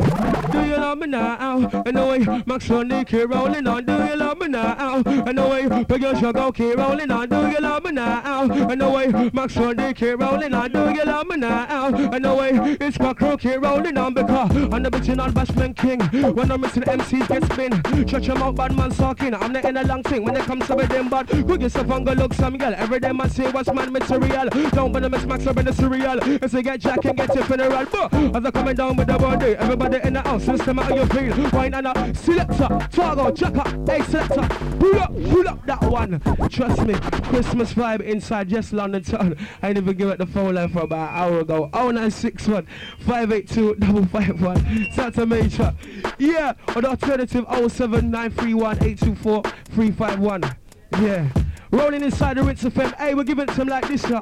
Do you love me now? And the way Max Sunday keep rolling on. Do you love me now? And the way Big Young Sugar keep rolling on. Do you love me now? And the way Max Sunday keep rolling on. Do you love me now? And the way it's my crew keep rolling on. Because I'm the bitchin' on Bashman King. When I'm missing MCs get spin. Stretch 'em out, bad man talking. I'm not in a long thing. When it comes to them bad, quick yourself and go look some girl. Every day man say what's man material. Don't bother mix Max up in the cereal. If you get Jack and get your funeral. But as I coming down with the body, everybody in the house, system how you feel. Wine and a selector, Targo, Jacker, hey selector, pull up, pull up that one. Trust me, Christmas vibe inside just London town. I ain't even give it the phone line for about an hour ago. 0961 582 551. Santa Major. Yeah, or the alternative 07931 824 351. Yeah. Rolling inside the Rinse FM. Hey, we're giving it to them like this, yeah.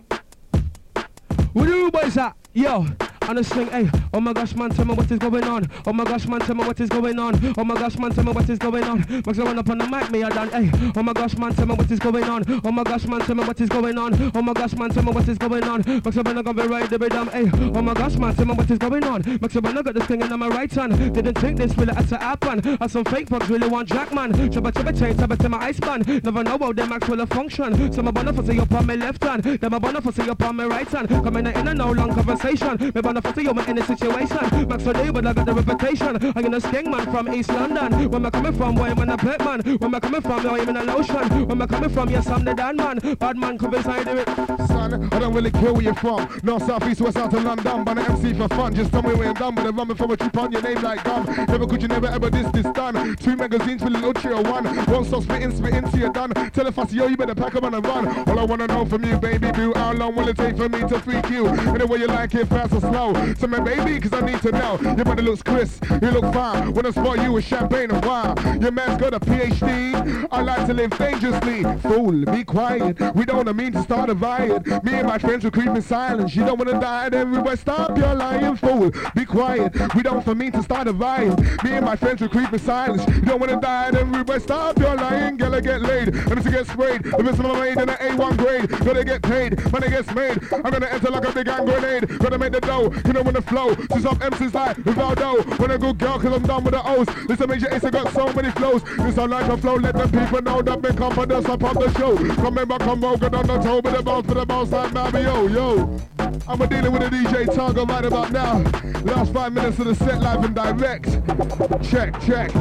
Where rude boys at? Yo, on the swing, hey. Oh my gosh, man, tell me what is going on. Oh my gosh, man, tell me what is going on. Oh my gosh, man, tell me what is going on. Max, run up on the mic, me, I done, hey. Oh my gosh, man, tell me what is going on. Oh my gosh, man, tell me what is going on. Oh my gosh, man, tell me what is going on. Max, I gonna be right, the rhythm, hey. Oh my gosh, man, tell me what is going on. Max, I got this thing in my right hand. Didn't think this really had to happen. As some fake bugs really want Jack, man. Chubba chubba chain, chubba to my ice band. Never know how them will function. So my banner for say up on my left hand. Then my banner for say up on my right hand. Coming in a no long conversation. Me banner for say you in a situation. Max for but I got the reputation. I'm in a skeng man from East London. Where am I coming from? Boy, I'm in a pet man. Where am I coming from? Yo, I'm in a lotion. Where am I coming from? Yes, I'm the Dan man. Bad man, come inside it. Son, I don't really care where you're from. North, south, east, west, out of London. But the MC for fun. Just me where you're done. But I'm running from a trip on your name like gum. Never could you never ever this this done. Two magazines for the little trio one. Won't stop spitting, spitting till you're done. Tell the fussy, yo, you better pack 'em and run. All I wanna know from you, baby boo, how long will it take for me to freak you? In the way you like it, fast or slow. Go. So my baby, cause I need to know. Your body looks crisp, you look fine. When I spot you with champagne and wine. Your man's got a PhD. I like to live dangerously. Fool, be quiet. We don't mean to start a riot. Me and my friends will creep in silence. You don't wanna die, then everywhere stop your lying fool. Be quiet. We don't for mean to start a riot. Me and my friends will creep in silence. You don't wanna die, then everywhere stop your lying. Gonna get laid. And if you get sprayed, if it's my made in an A1 grade, gonna get paid. It gets made, I'm gonna enter like a big hand grenade. Gonna make the dough, you know when the flow. To some MCs like Rivaldo. When a good girl, cause I'm done with the O's. Listen, major ace, I got so many flows. This I like a flow, let the people know that me confidence up on the show. Come in, come over, on the toe, with the bounce, for the bounce like Mario, yo. I'm a dealing with a DJ Targo right about now. Last five minutes of the set live and direct. Check, check.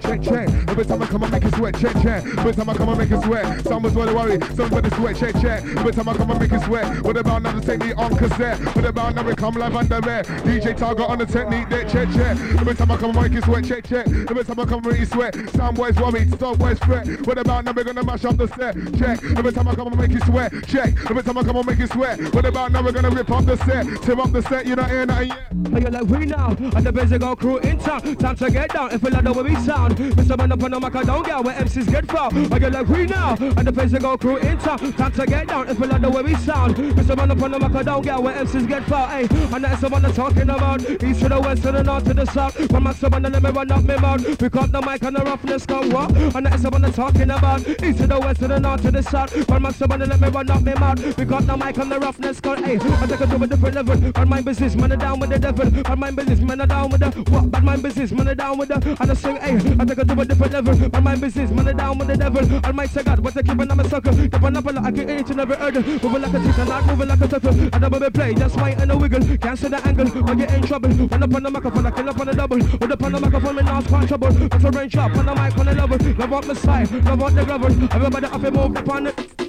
Check, check. Every time I come, I make it sweat. Check, check. Every time I come, I make it sweat. Someone's worry, worry. Someone's sweat. Check, check. Every time I come, I make it sweat. What about now to take me on cassette? What about now we come live under there? DJ Target on the technique there. Check, check. Every time I come, I make it sweat. Check, check. Every time I come, it sweat. Some boys worry. Some boys fret. What about now we're gonna mash up the set? Check. Every time I come, I make it sweat. Check. Every time I come, I make it sweat. What about now we're gonna rip up the set? Tear up the set. You not hear nothing yet. Are you like we now? And the busy go crew in town. Time to get down. If we like the way we sound. Mr. Man up on the mic, I don't get where MCs get from. Are you like we now? And the busy go crew in town. Time to get down. If we like the way we sound. Mr. Man up on the mic, I don't get where MCs get from. Hey, and that's the one I'm talking about. East to the west, to the north, to the south. One up and let me run up my mouth. Pick up the mic and the roughness come what? And that's the one I'm talking about. East to the west, to the north, to the south. One up and let me run up my mouth. Pick up the mic and the roughness come. Hey, I take it to a different level. On my business, man, I down with the devil. On my business, man, I down with the what? But my business, man, I down with the. And I sing, hey, I take it to a different level. On my business, man, I down with the devil. On my say God, what I keep on my sucker. Keep on up a I get each and every urge. Moving like a chicken, not moving like a turtle. I double play, just white and a wiggle. Can't see the angle, I get in trouble. When up on the microphone, I kill up on the double. With up on the microphone, me now squat trouble. That's a range up on the mic on the level. Love up my side, love up the gravel. Everybody up and move up on it.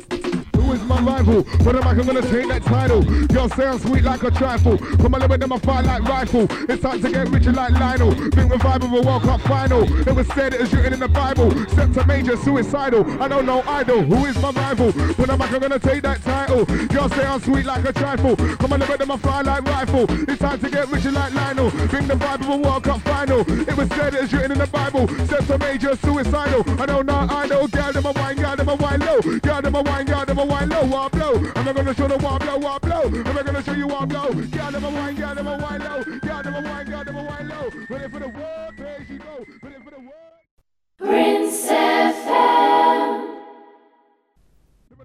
Is my rival? The mic, I'm gonna take that title. Girl sound sweet like a trifle. Come on, let them I fight like rifle. It's time to get richer like Lionel. Big revival of a World Cup final. It was said it is written in the Bible. Step to major suicidal. I don't know idol. Who is my rival? The mic, I'm gonna take that title. Girl sound sweet like a trifle. Come on, let them I fight like rifle. It's time to get richer like Lionel. Bring the vibe of a World Cup final. It was said it is written in the Bible. Step to major suicidal. I don't know idol. Girl, them a wine, girl, them a wine low. Girl, them a wine, girl, them a wine I know what blow. I'm gonna show the what blow, what blow. I'm gonna show you what blow. Y'all never wine, y'all never wine low. Y'all never wine, y'all never wine low. Ready for the world, Pay As U Go. Ready for the world. Rinse FM.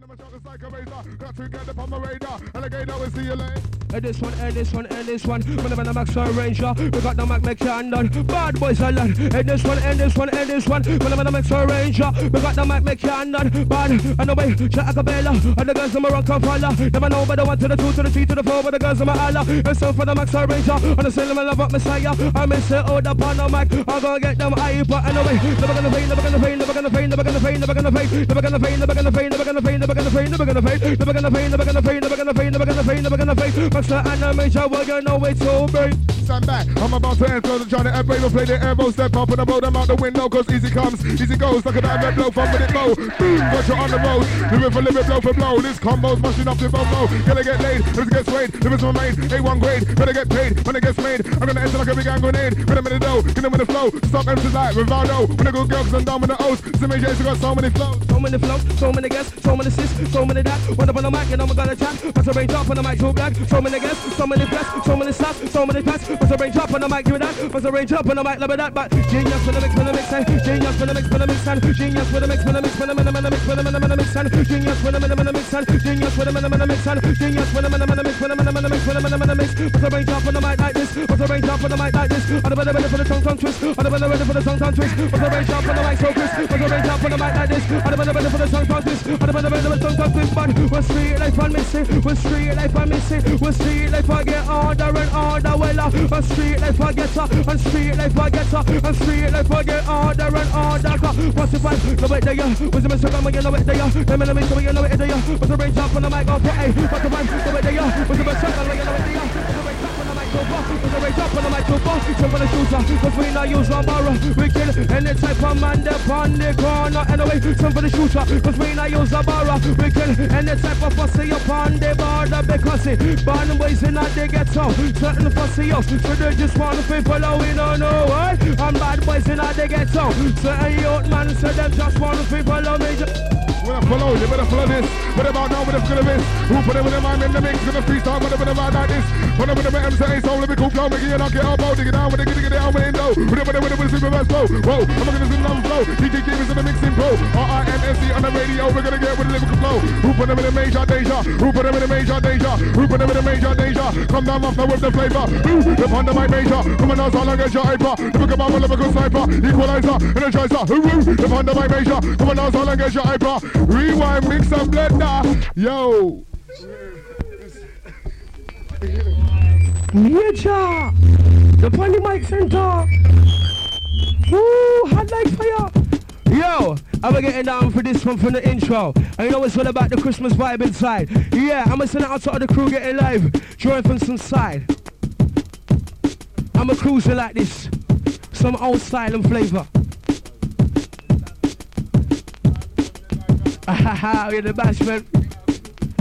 My shot, it's like a razor. Got to get up on my radar. Alligator, we'll see you later. And this one, and this one, and this one. Whenever the Max Ranger, we got the Mac McCandon. Bad boys a lot. And this one, and this one, and this one. Whenever the Max Ranger, we got the Mac McCandon. Bad, and the way, Jack Acapella. And the guns in my rock can follow. Never know, but the one to the two, to the three, to the four, but the guns in my Allah. And so for the Max Ranger, and the cinema love up Messiah. I miss it all up on the mic. I'm gonna get them hyper. And the way, never gonna fade, never gonna fade, never gonna fade, never gonna fade, never gonna fade, never gonna fade, never gonna fade, never gonna fade, never gonna fade, never gonna fade, never gonna fade, never gonna fade, never gonna fade, never gonna fade, never gonna fade. Max animation, well, you know it's over. Stand back, I'm about to enter the Johnny and Brave play the airbow step up and I blow them out the window cause easy comes, easy goes like a diamond blow from with it low. Boom, got you on the road, living for living blow for blow. This combo's mashing up the bobo. Gonna get laid, let's get swayed, living for made, A1 grade, better get paid when it gets made. I'm gonna enter like a big hand grenade, with them in the dough, get them in the flow. Stop empty like Rivaldo, when I go girl cause I'm down with the O's. Simi J's got so many flows. So many flows, so many guests, so many sis, so many that. When up on the mic and I'm gonna chat. Pass a range up on the mic, too black. So many guests, so many press, so many slots, so many pass. Pass a range up on the mic, give it that. Pass a range up on the mic, love it that. But genius for the mix, for the mix, and genius for the mix, for the mix, and genius for the mix, for the mix, for the mix, for the mix, for the mix, and genius for the mix, for the mix, and genius for the mix, for the mix, and genius for the mix, for the mix, for the mix, for the mix, the a range up on the mic like this. Pass a range up on the mic like this. On the better ready for the tongue tongue twist. On the better ready for the tongue tongue twist. Pass a range up on the mic so crisp. Pass a range up on the mic like this. On the better ready for the tongue tongue twist. On the better ready for the tongue tongue twist. But we're street life and missing. We're street life and missing. Street life I get order and order well. Uh, and street life I get uh, her. And street life I get uh, her. And street life I get order and order. What's the fun? No wait there. What's the mistake? I'm gonna wait there. Let me let me so we know it there. What's the range up on the mic? A. What's the fun? No wait there. What's the mistake? I'm gonna wait there. What's bumpy, cause I raise we not usual borrow We kill any type of man that on the corner And away, some for the shooter, we not usual borrow We kill any type of fussy upon the border Because it, born and raised in the ghetto Certain fussy us, so they just want people that we don't know why I'm bad boys in the ghetto Certain youth man, said them just want people that we just when I follow, you better follow this. What about now with the skill of this? Who put it with the man in the mix? Gonna freestyle, what about like this? When I'm with the MC, so let me cool flow, make it knock it up, oh, dig it down, with it, get it down, with it low. With it, with it, with it, with it, super fast flow. Whoa, I'm gonna sing down flow. DJ Kim is in the mixing pro. R-I-M-S-E on the radio, we're gonna get with the lyrical flow. Who put them in the major danger? Who put them in the major danger? Who put them in the major danger? Come down off now with the flavor. Woo, the under my major. Come on long as your hyper. The book about a lyrical sniper. Equalizer, energizer. Woo, woo, the under my major. Come on long as your hyper. Rewind, mix and blender. Yo. Major! The Polly Mike Center! Woo! Hot like fire! Yo, I'm gonna getting down for this one from the intro. And you know it's all about the Christmas vibe inside. Yeah, I'm gonna send it out to all the crew getting live. Drawing from some side. I'm a cruiser like this. Some old style and flavor. Ahaha, we're the bashment.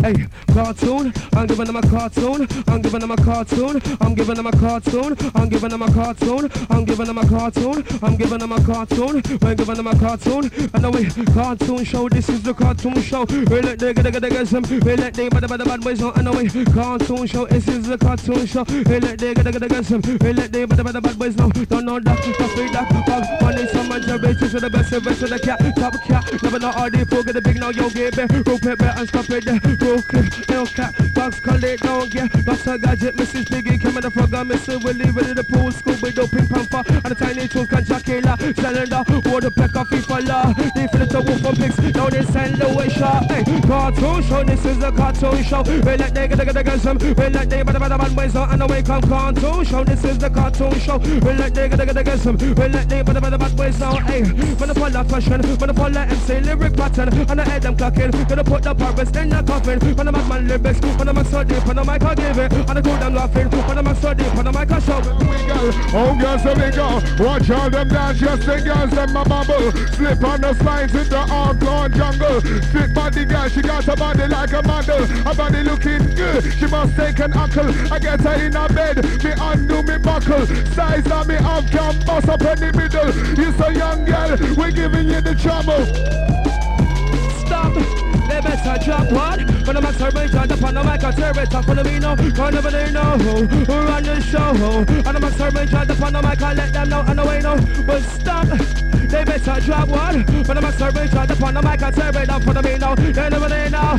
Hey, cartoon, I'm giving them a cartoon, I'm giving them a cartoon, I'm giving them a cartoon, I'm giving them a cartoon, I'm giving them a cartoon, I'm giving them a cartoon, we're giving them a cartoon, and the way cartoon show, this is the cartoon show, we let the get the get some, we let the bad bad bad boys know, and the way cartoon show, this is the cartoon show, we let the get the get some, we let the bad bad bad boys know, don't know that, just be that, bug, money, some man, your bitches to the best, the best of the cat, top cat, never know all the folk, get the big now, yo, get better, rope it, better, and stop it. Rope it, L cat, box, call it down, yeah, Dr. Gadget, Mrs. Biggie, Kim and the frog, and Mr. Willie, ready the pool, Scooby, Doo, Pink Panther, and the tiny tools, can Jackila, Cylinder, water, pecker, FIFA, la, they feel it, the wolf, and pigs, now they send the way shot, hey, cartoon show, this is a cartoon show, we let they get the get some, we let they bada bada bad boys out, and away come cartoon show, this is the cartoon show, we let they get the get some, we let they bada bada bad boys out, hey, when I pull that fashion, when I pull that MC lyric pattern, and I head them clocking, gonna put the purpose in the coffin, when I'm at lyrics, when I'm so deep, when I'm I give it, and I go down laughing, when I'm so deep, when I'm I show it. we go. Home girls, we go. Watch all them dance, just the girls, them my bubble. Slip on the slides in the outlaw jungle. Fit body girl, she got a body like a model. Her body looking good, she must take an uncle. I get her in her bed, me undo me buckle. Size on me up, can bust up in the middle. You so young girl, we giving you the trouble. Stop. They better drop one. When I'm a servant, upon the mic, I tear it up on the vino. Cause nobody know who, who run the show. And I'm a servant, judge upon the mic, I let them know, know I know. But stop. They better drop one. When I'm a servant, upon the mic, I tear it up on the vino. They nobody know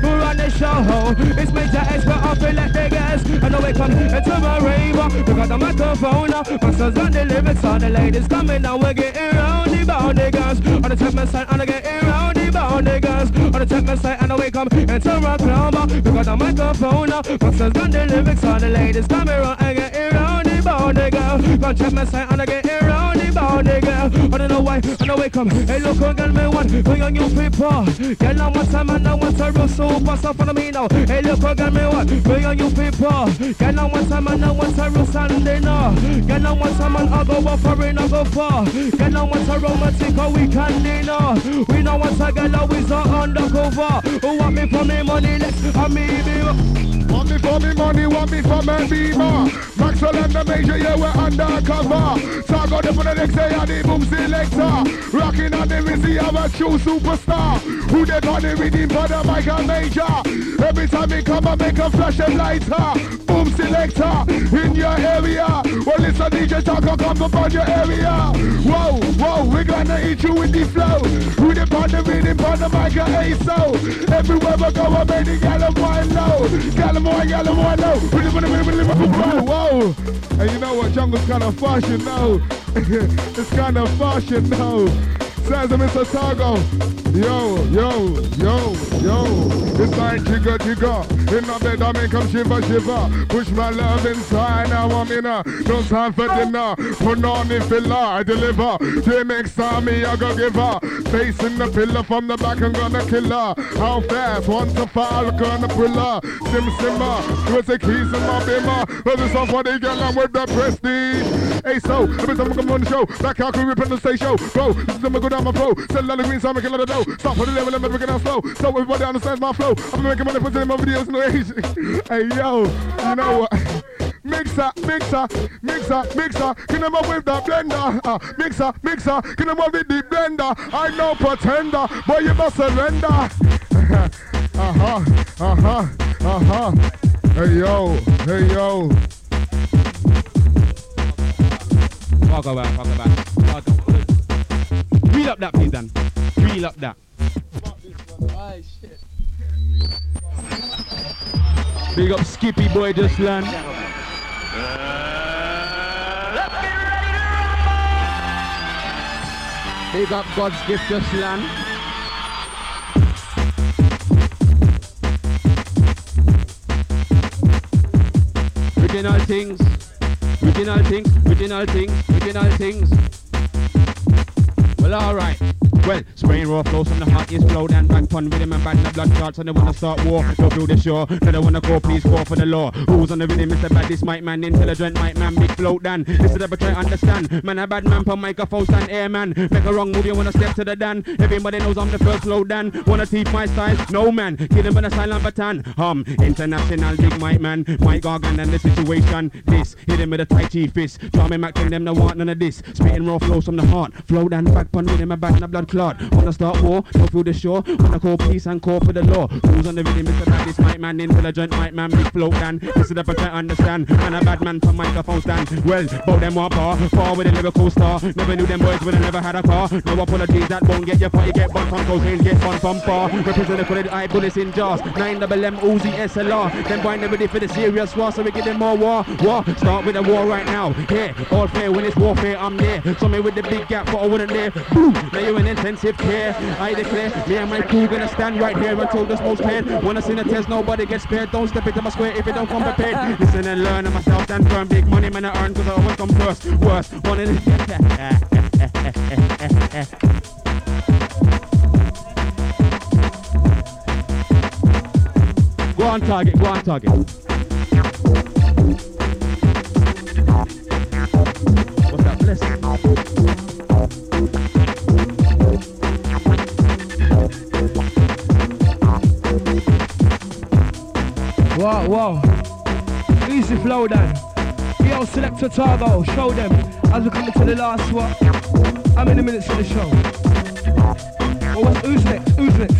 who run the show. It's Major X, but I feel like they guess. Know we come into my rainbow. Look at the microphone now. Masters on the lyrics, all the ladies coming now. We're getting round the bounty guns. On the top my side, and I getting round the bounty guns. On the top my side, and I wake up into my club. Look at the microphone now. Masters on the lyrics, all the ladies coming round. and getting round the bounty girl. Go check my side, and I getting round the bounty girl. I don't know why, I know wake up. Hey, look, oh, girl, me one. We young you people. Girl, I want some, and I want a real super stuff on me now. Hey, look, oh, girl, me one. We young you people. Girl, I want some, and I want a real Sunday now. Girl, I want some, and I go up for it, I go far. Girl, I want a romantic, or we can dinner. We know want a girl, always a undercover. Who want me for me money, let's, and me be. Want me for me money, want me for my beamer. Maxwell and the major, yeah, we're undercover. Talk out for the next day, and the boom selector. Rocking on the Rizzy, have a true superstar. Who they got the rhythm for the mic and major. Every time he come, I make a flash and lighter. Boom selector in your area. Well, listen, DJ Taco come up on your area. Whoa, whoa, we're gonna eat you with the flow. Who the part the rhythm for the mic and ASO. Everywhere we go, I make the gallon wine low. Gallon wine, gallon wine low. Whoa, whoa. And you know what? Jungle's kind of fashion now. it's kind of fashion now. Says Mr. Tago. Yo, yo, yo, yo. It's like jigger, jigger. In the bed, I make 'em shiver, shiver. Push my love inside, now I'm in a. No time for dinner. Put on the filler, I deliver. They make me, I go give her. Facing the pillar from the back, I'm gonna kill her. How fast? Once a fall, gonna pull her. Sim simmer, with the keys in my bimmer. But this off what they get along with the prestige. Hey, so, every time I come on the show, back out, we rip on the stage show. Bro, this is gonna go down my flow. Sell a lot green, so I'm making a lot of dough. Stop for the level, I'm making it slow. So everybody understands my flow. I'm making money, putting in my videos, no age. hey, yo, you know what? Mixer, mixer, mixer, mixer, can up with the blender. Uh, mixer, mixer, can up with the blender. I no pretender, but you must surrender. uh-huh, uh-huh, uh-huh. Hey yo, hey yo. Walk back, walk back. Walk back. Reel up that, please, Dan. Reel up that. Big up Skippy boy just land. Big up God's gift just land. Original things, original things, original things, original things. Well, alright. Well, spraying raw flows from the heart is flowed and back pun rhythm and bad the blood clots and they wanna start war. Go through the shore, no they wanna call, please call for the law. Who's on the rhythm? Mr. Bad, this mic man, intelligent mic man, big float dan. This is the try understand. Man, a bad man for microphone stand airman. Make a wrong move, you wanna step to the dan. Everybody knows I'm the first flow dan. Wanna teach my style? No man, kill him with a silent baton. Hum, international big mic man, Mike Gargan and the situation. This, hit him with a tight cheek fist. Charming Mac and them, no want none of this. Spitting raw flows from the heart. Flow down, back pun rhythm and bad the blood clot. Wanna start war? Go through the shore. Wanna call peace and call for the law. Who's on the rhythm? Mr. Bad, this man, intelligent mic man, big flow dan. This is the try understand. Man, a bad man for microphone stand. Well, both them one par, far with a lyrical star. Never knew them boys would have never had a car. No apologies, that won't get your party, get bumped on cocaine, get fun from far. Represent the credit, I bullets in jars. 9 double M, Uzi, SLR. Them boy never ready for the serious war, so we give them more war. War, start with the war right now. Yeah, all fair when it's warfare, I'm there. Saw me with the big gap, but I wasn't there. Boom, now you're in intensive care. I declare, me and my crew gonna stand right here until the smoke's cleared. Wanna see the test, nobody gets spared. Don't step into my square if you don't come prepared. Listen and learn, and myself stand firm. Big money, man, I earn, cause I always come first. Worst, one in Go on target, go on target. What's that blessing? Whoa, whoa. Easy flow then. Yo, Selector Targo, show them as we come into the last what? How many minutes of the show? Well, what's, who's next? Who's next?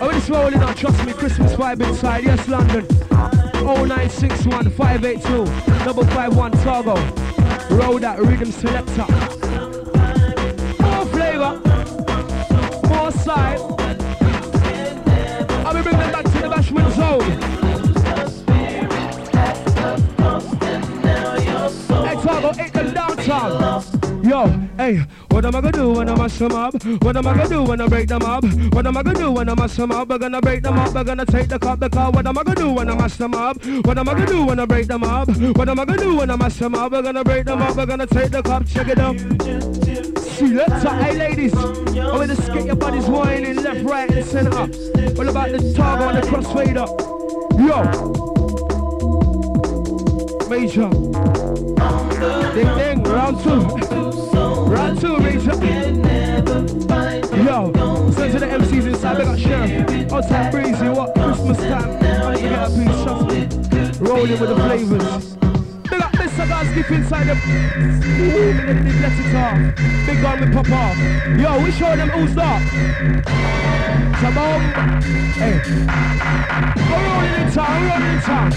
Oh, it's rolling on, trust me, Christmas vibe inside. Yes, London. 0961 582 double five one Targo. Roll that rhythm selector. More flavor, more side. Hey, what am I gonna do when I mash them up? What am I gonna do when I break them up? What am I gonna do when I mash them up? We're gonna break them up, we're gonna take the cup, the car. What am I gonna do when I mash them up? What am I gonna do when I break them up? What am I gonna do when I mash them up? We're gonna break them up, we're gonna take the cup, check it out. See, let's hey ladies, I want to skate your bodies whining left, right, and center. What about the target on the crossfader? Yo, major. Ding ding, round two. round two, major. Yo, send to the MCs inside, they got sheriff. Outside breezy, what? Christmas time. That piece, trust me. Rolling with the flavors. Guys, deep inside the Ooh, let it let it off. Big gun with pop off. Yo, we show them who's up. Come. Hey. We're rolling in town, rolling in town.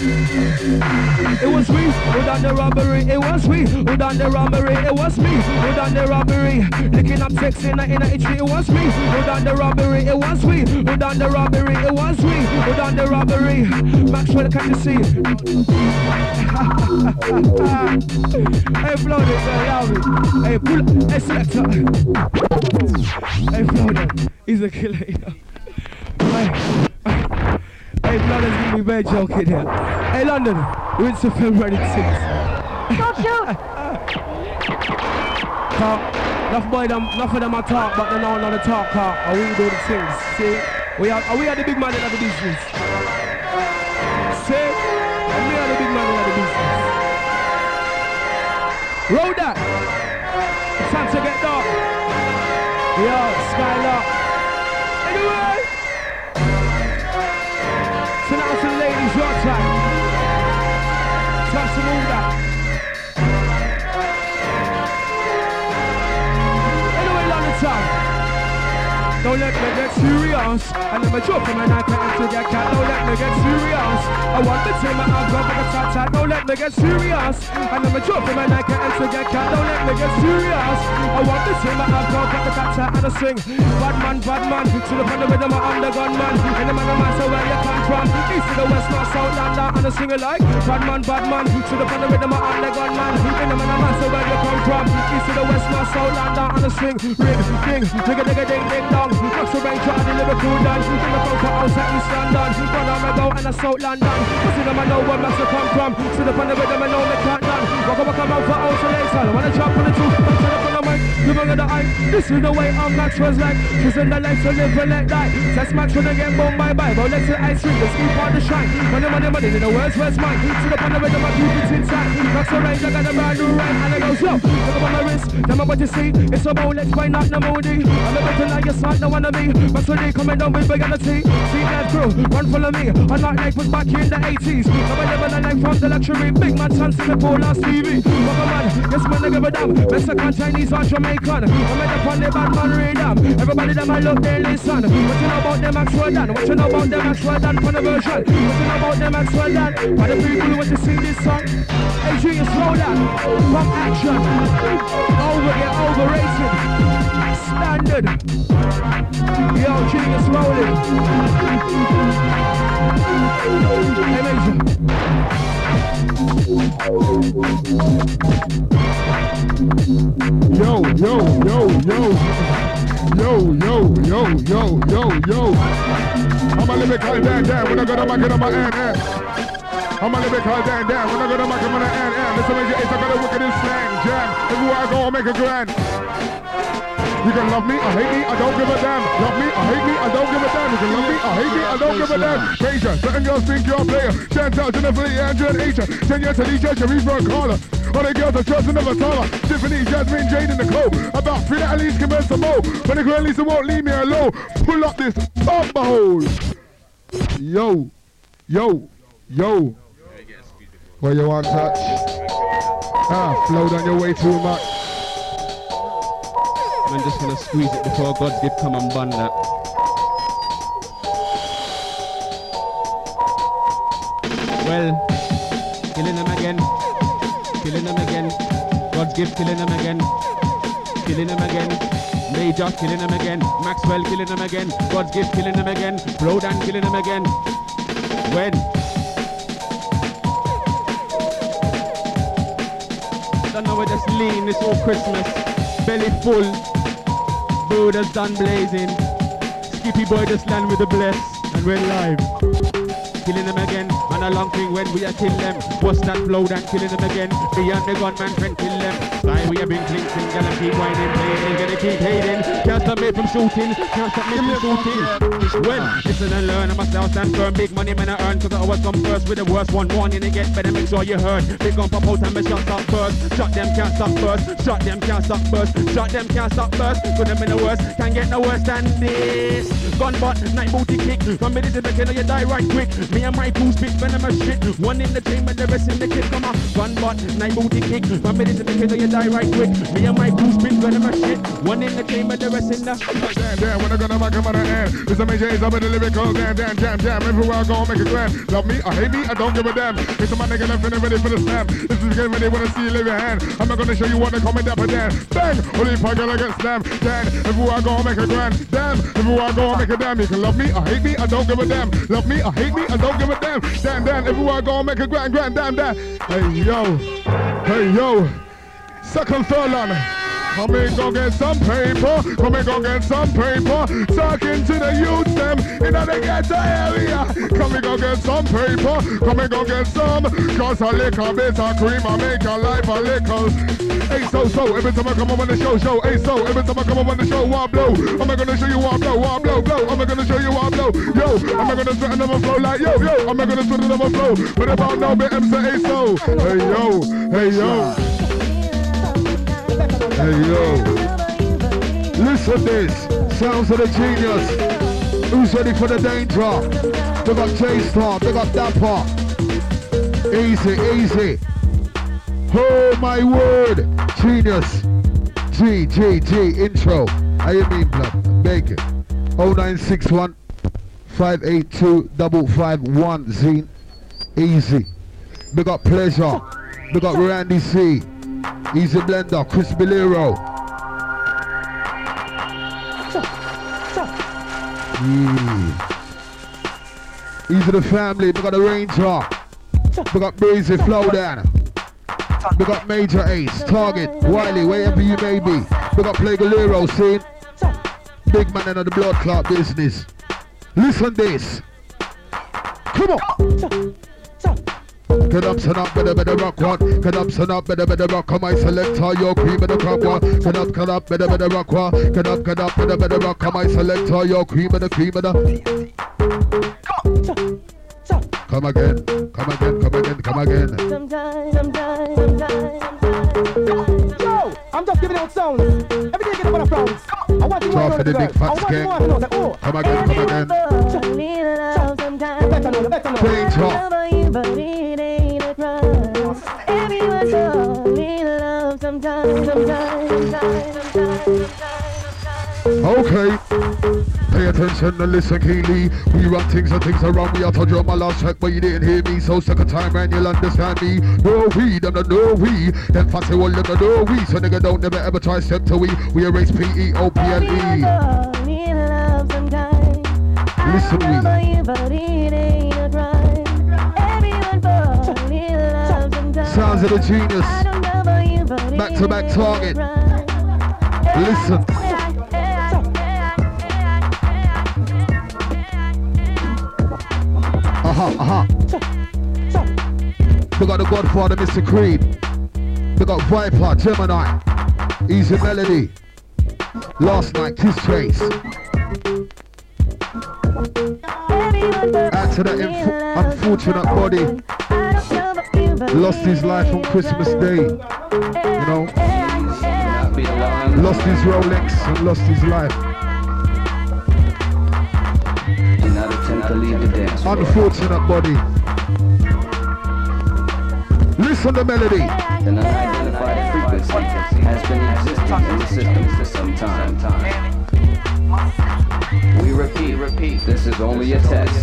It was we who done the robbery. It was we who done the robbery. It was me who done the robbery. Licking up sex in a, in a. It was me who done the robbery. It was we who done the robbery. It was we who done the robbery. Maxwell, can you see? hey, Flo, this girl, love it. Hey, pull. Hey, selector. Hey, Flo, he's a killer, you know. Hey, hey, Flo, there's gonna be bad joking here. Hey, London, we're into February 6th. Don't shoot! talk. Enough boy them, enough of them a talk, but they know the talk part. And we do the things. See, we are, and we are the big man in the business. Roll that. It's time to get dark. Yo, Skylark. Anyway. So now to the ladies, your time. Time to move that. Let me get serious. I never joke from an I can't to get cat. Don't let me get serious. I want the team I have got the tat tat. Don't let me get serious. I never joke from an I can't to get cat. Don't let me get serious. I want the team I have got the tat tat. And I sing bad man, bad man. To the front of the rhythm, I'm the gunman. And the man, the man, so where you come from? East to the west, north, south, London. And I sing it like bad man, bad man. To the front of the rhythm, I'm the gunman. And the man, the man, so where you come from? East to the west, north, south, London. And I sing ring, ding, digga, digga, ding, ding, dong. Knock the rain, try to deliver cool down. In the bunker outside East London. Run on my go and I South London. Cause in them I know where will come from. Sit up on the rhythm I know me can't done. Walk up, come out for isolation. Wanna jump on the truth, I'm up on the mic. Give me the eye. This is the way I'm Maxwell's like. Choosing the life to live and let die. Test Maxwell again, boom, bye bye. But let's ice cream, the sleep on the shine. Money, money, money, in the words, where's mine? Sit up on the rhythm, I keep it inside. Max the range, I got a brand new rhyme. And I go, yo, look up on my wrist. Tell me what you see. It's about let's find out the moody. I'm about to like your son, no wanna be. But so they coming down with reality. See that crew, one follow me. A night life was back in the 80s. Now I live in a life from the luxury. Big man, son, Singapore, last TV. Mother man, yes man, I give a damn. Mexican, Chinese, or Jamaican. I'm in upon the bad man radar. Everybody them I look, they listen. What you know about them Maxwell Dan? What you know about them Maxwell Dan for the version? What you know about them Maxwell Dan? For the people who want to sing this song. Hey, Geeneus, roll that. From action. Over, yeah, overrated. Standard. Yo, Geeneus rolling. Hey, Major. Yo, yo, yo, yo. Yo, yo, yo, yo, yo, yo. I'm a little bit down, down. When I go to my, get on my hand, hand. I'm a little bit down, down. When I go to my, come on, hand, hand. Listen, major ace, I got a wicked slang, jam. Everywhere I go, I'll make a grand. You can love me, or hate me, I don't give a damn. Love me, or hate me, I don't give a damn. You can love me, or hate me, I don't give a damn. Major, certain girls think you're a player. Chantal, Jennifer, Andrew, and Asia. To Alicia, Sharifa, and Carla. All the girls are trust and never tell. Tiffany, Jasmine, Jade, and Nicole. About three that at least us some more. But girl at least won't leave me alone. Pull up this bumper hole. Yo, yo, yo. Where you want touch? Ah, flow down your way too much. Man just gonna squeeze it before God's gift come and bun that. Well, killing them again, killing them again. God's gift killing them again, killing them again. Major killing them again, Maxwell killing them again, God's gift killing them again, Brodan killing them again. When? Don't know where just lean, it's all Christmas. Belly full, Buddha's done blazing. Skippy boy just land with the bless, and we're live. Killing them again, and a long thing when we are kill them. What's that flow and killing them again? Beyond the gunman friend them. We have been girl and keep whining, playing, gonna keep hating. Can't stop me from shooting, can't stop me from shooting. Well, listen and learn, I myself stand firm. Big money man I earn, cause I always come first with the worst one. Warning to get better, make sure you heard. Big gun pop and my shots up first. Shot them, can't stop first. Shot them, can't stop first. Shot them, can't stop first. Could have been the worst, can't get no worse than this. Gun butt, night booty kick. Mm. From me to the killer, you die right quick. Me and my crew spit venomous shit. One in the chamber, the rest in the kid. Come on, gun butt, night booty kick. From me to the killer, you die right quick. Me and my crew spit venomous shit. One in the chamber, the rest in the. Damn, damn, when I go to my come on the end. It's a major, it's up in the lyrical, damn, damn, jam, jam. Everywhere I go, make it grand. Love me, or hate me, I don't give a damn. It's a my nigga left and ready for the slam. This is game when they wanna see you leave your hand. I'm not gonna show you what they call me dapper dan. Bang! Only girl I get slammed. Dan, everywhere I go, make a grand. Damn, everywhere I go, I'll a damn. You can love me, or hate me, I don't give a damn. Love me, or hate me, I don't give a damn. Damn, damn, everywhere I go, I'll make a grand, grand, damn, damn. Hey, yo. Hey, yo. Second furlong. Come and go get some paper. Come and go get some paper. Talking to the youth them in the ghetto area. Come and go get some paper, come and go get some. Cause a little bit of cream, I make your life a little. Hey, so, so, every time I come up on the show, show. Hey, so, every time I come up on the show, what blow? Am I gonna show you what blow, what blow, blow? Am I gonna show you what blow? Yo, am I gonna spit another flow like yo, yo? Am I gonna spit another flow? But about no bit, M say, hey, so. Hey, yo, hey, yo, hey, yo. Listen this, sounds of the Geeneus. Who's ready for the danger? Big up J-Star, big up Dapper. Easy, easy. Oh my word, genius. G, G, G, intro. How you mean, blood? Beg it. 0961 582 551 Zine. Easy. Big up Pleasure. Big up Randy C. Easy Blender, Chris Bilero. Mm. Yeah. Easy the family, we got the Ranger. We got Breezy Flowdan. We got Major Ace, Target, Wiley, wherever you may be. We got Play Galero, scene. Big man in the blood clot business. Listen this. Come on. Get up, son up, better, better rock one. Get up, son up, better, better rock. Come, I select your cream of the crop one. Get up, get up, better, better rock one. Get up, get up, better, better rock. Come, I select all your cream of the cream of the. Come again, come again, come again, come again. Sometimes, sometimes, sometimes, sometimes. Yo, I'm just giving out sounds. Every day I get up on a frowns. I want you to for the big fat I want you skank. to know that, oh, Come again, come again. Everyone need love sometimes. you better know, you better know. Play top. Everyone love sometimes, sometimes, sometimes, sometimes, sometimes. Okay. Pay attention and listen keenly. We run things and things around me. I told you on my last track, but you didn't hear me. So second time round, you'll understand me. No we, them the no we. Them fancy one, them the no we. So nigga don't never ever try step to we. We erase P E O P L E. so need love sometimes. Listen, I love you, but it ain't a crime. Everyone so need love sometimes. Sounds of the Geeneus. I don't love you, but Back to back target. Listen. Uh-huh, uh-huh. We got the Godfather, Mr. Creed. We got Viper, Gemini. Easy Melody. Last night, Kiss Trace. Add to that inf- unfortunate body. Lost his life on Christmas Day. You know, lost his Rolex and lost his life. To leave the dance floor. Unfortunate body. Listen to melody. An unidentified frequency has been existing in the system for some time. We repeat, repeat, this is only a test.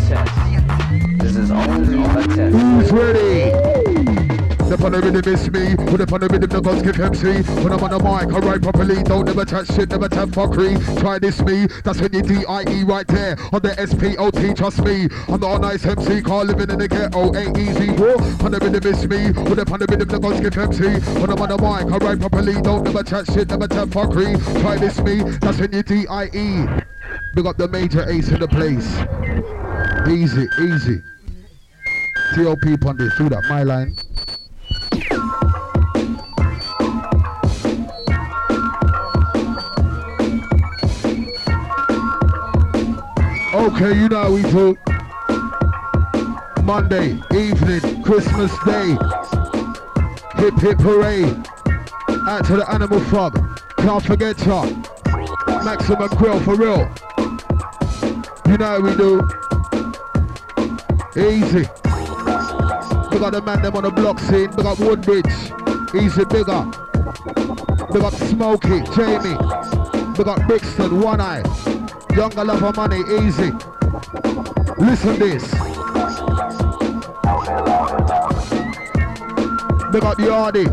This is only a test. Who's ready? The on the rhythm miss me. Put up on the rhythm, the guns give MC. When I'm on the mic, I write properly. Don't never chat shit, never tap fuckery. Try this me. That's when you D-I-E right there. On the S-P-O-T, trust me. I'm not a nice MC. Car living in the ghetto ain't easy. Whoa. On the rhythm miss me. Put up on the rhythm, the guns give MC. When I'm on the mic, I write properly. Don't never chat shit, never tap fuckery. Try this me. That's when you D-I-E. Big up the major ace in the place. Easy, easy. TOP on this, through that, my line. Okay, you know how we do. Monday evening, Christmas Day. Hip hip hooray. Out to the animal frog. Can't forget ya. Maximum grill for real. You know how we do. Easy. We got the man them on the block scene. We got Woodbridge. Easy bigger. We got Smokey, Jamie. We got Brixton, One Eye. Younger lover money, easy. Listen this. We got Yardy.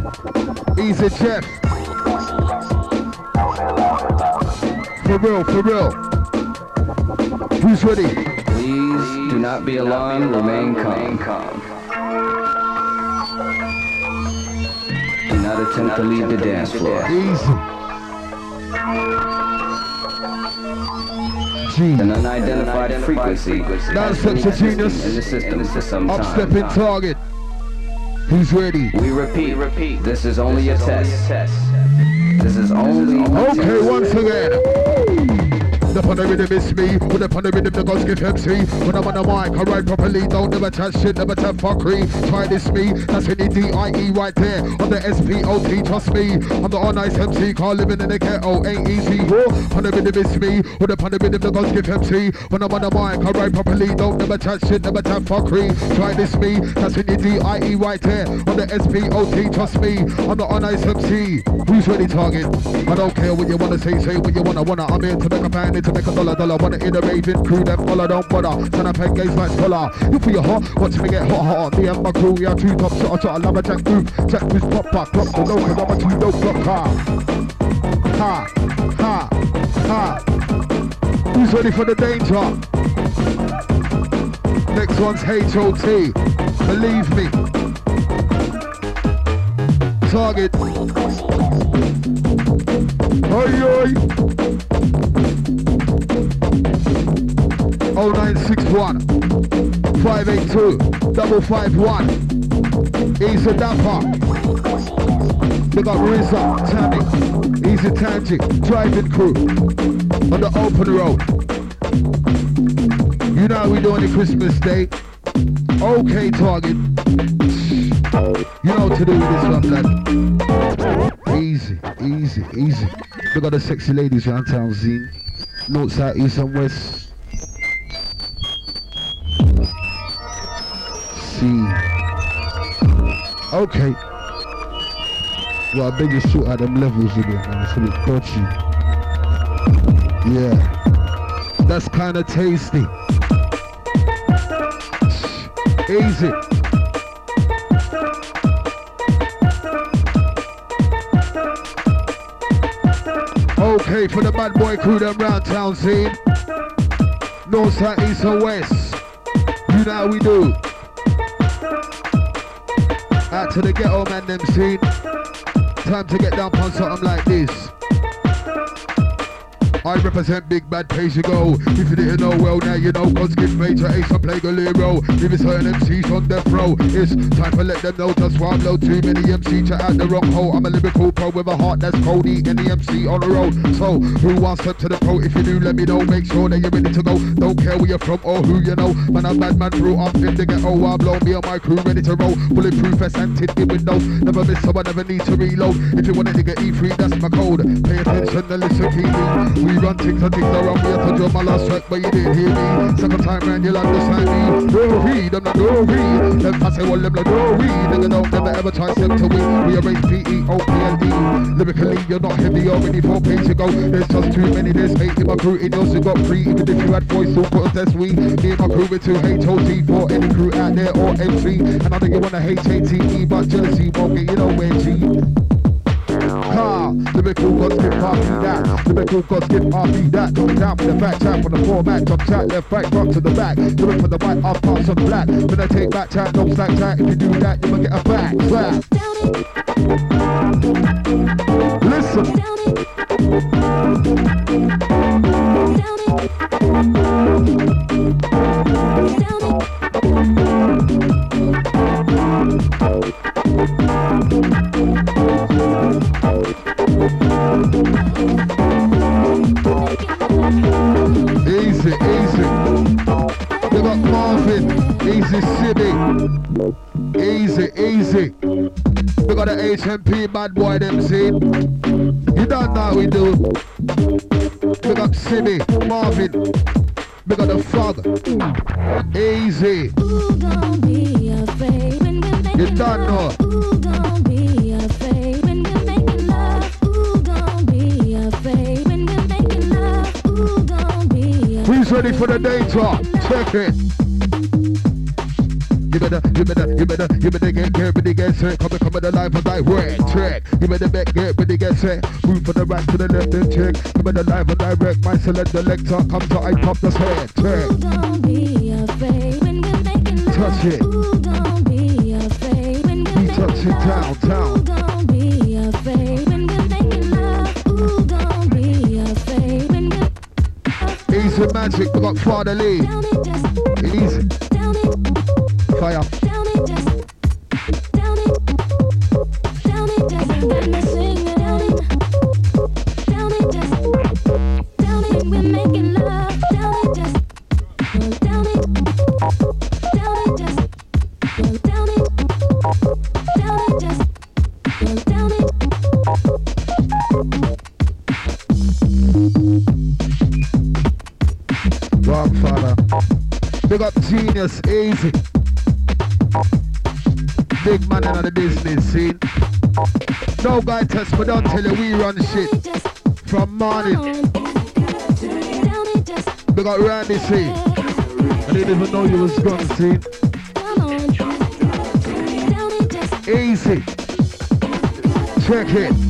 Easy Jeff. For real, for real. Who's ready? Please do not be alarmed, remain calm. Do not attempt to leave the dance floor. Easy. G. An unidentified frequency Now has been steps the existing genius. in the system for some time. stepping target. He's ready? We repeat, repeat. This is only a test. This is only a Okay, once again. The on the rhythm is me, with the on the rhythm the gods give MC. When I'm on the mic, I ride properly, don't never chat shit, never chat fuckery. Try this me, that's any D-I-E right there. On the S-P-O-T, trust me. I'm the all-nice MC, car living in the ghetto, ain't easy. Whoa, on the rhythm is me, with the on the rhythm the gods give MC. When I'm on the mic, I ride properly, don't never chat shit, never chat fuckery. Try this me, that's any D-I-E right there. On the S-P-O-T, trust me. I'm the all-nice MC. Who's ready, target? I don't care what you wanna say, say what you wanna, wanna. I'm here to make a pound, to make a dollar, dollar. Wanna in the raving crew, them follow, don't bother. Turn up and gaze like scholar. You feel your hot, watch me get hot, hot. Me and my crew, we are two top shot, shot. I love a jack move, jack move, pop, pop, drop the low, cause I'm a two dope block car. Ha, ha, ha. Who's ready for the danger? Next one's H.O.T. Believe me. Target. Oi, oi. 0961 582 551. Easy Dapper. They got Rizza, Tammy, Easy Tangy, driving crew on the open road. You know how we doing the Christmas day. Okay, target. You know what to do with this one, lad. Easy, easy, easy. We got the sexy ladies around town, Zine. North, south, east, and west. See. Okay. Well, I beg you sort out them levels again, man. It's a bit dodgy. Yeah. That's kind of tasty. Easy. Okay, for the bad boy crew, them round town scene. North, south, east, and west. You know how we do. Out to the ghetto man, them scene. Time to get down on something like this. I represent big bad go. If you didn't know, well now you know. Cause give major ace and play Galero. If it's certain MCs on death row, it's time to let them know just why I'm low. Too many MC chat out the wrong hole. I'm a lyrical pro with a heart that's cold. Eating the MC on the road. So who wants to the pro? If you do, let me know. Make sure that you're ready to go. Don't care where you're from or who you know. Man, I'm bad man through. I'm in the ghetto. I blow me and my crew ready to roll. Bulletproof vest and tinted windows. Never miss so I never need to reload. If you want a nigga E3, that's my code. Pay attention and listen keenly. We run things and things around me. I told my last track, but you didn't hear me. Second time round, you'll understand me. No read, I'm not no read. Them I say, well, them not no read. Nigga don't never ever try step to win. We arrange P-E-O-P-L-E. Lyrically, you're not heavy already four pages ago. There's just too many, there's eight in my crew. Yours, you got three. Even if you had voice, so put us that's we. Me and my crew with two H-O-T for any crew out there or MC. And I think you want a H-A-T-E, but jealousy won't get you nowhere, G. Ha! Lyrical gods get party that. Lyrical gods get party that. Down for the back chat for the format. Jump chat left, right, front to the back. Do it for the right, up, pass on black. When I take back chat, no slack chat. If you do that, you will get a back slap. Listen. Easy. We got the HMP bad boy see. You don't know we do. We got Simi, Marvin. We got the fog. Easy. Ooh, don't be afraid when we're You don't know. Ooh, don't be afraid when we're making love. Ooh, don't be afraid when we're making love. Ooh, don't be afraid. Who's ready for the danger? Check it. You better, you better, you better, you better get, get ready, get set. Come and come the live and direct check. You better bet, get ready, get set. Move from the right to the left and check. Come with the live and direct. My select selector come to I pop the head. Ooh, don't be afraid when we're making love. Touch it. Ooh, don't be afraid when we're making touch it love. down, down. Ooh, don't be afraid when we're making love. Ooh, don't be afraid when we're Easy magic. We got Father Lee. Easy. Fire. Wrong but don't tell you we run shit from morning. Big up Randy C. I didn't even know you was gone, see. Easy. Check it.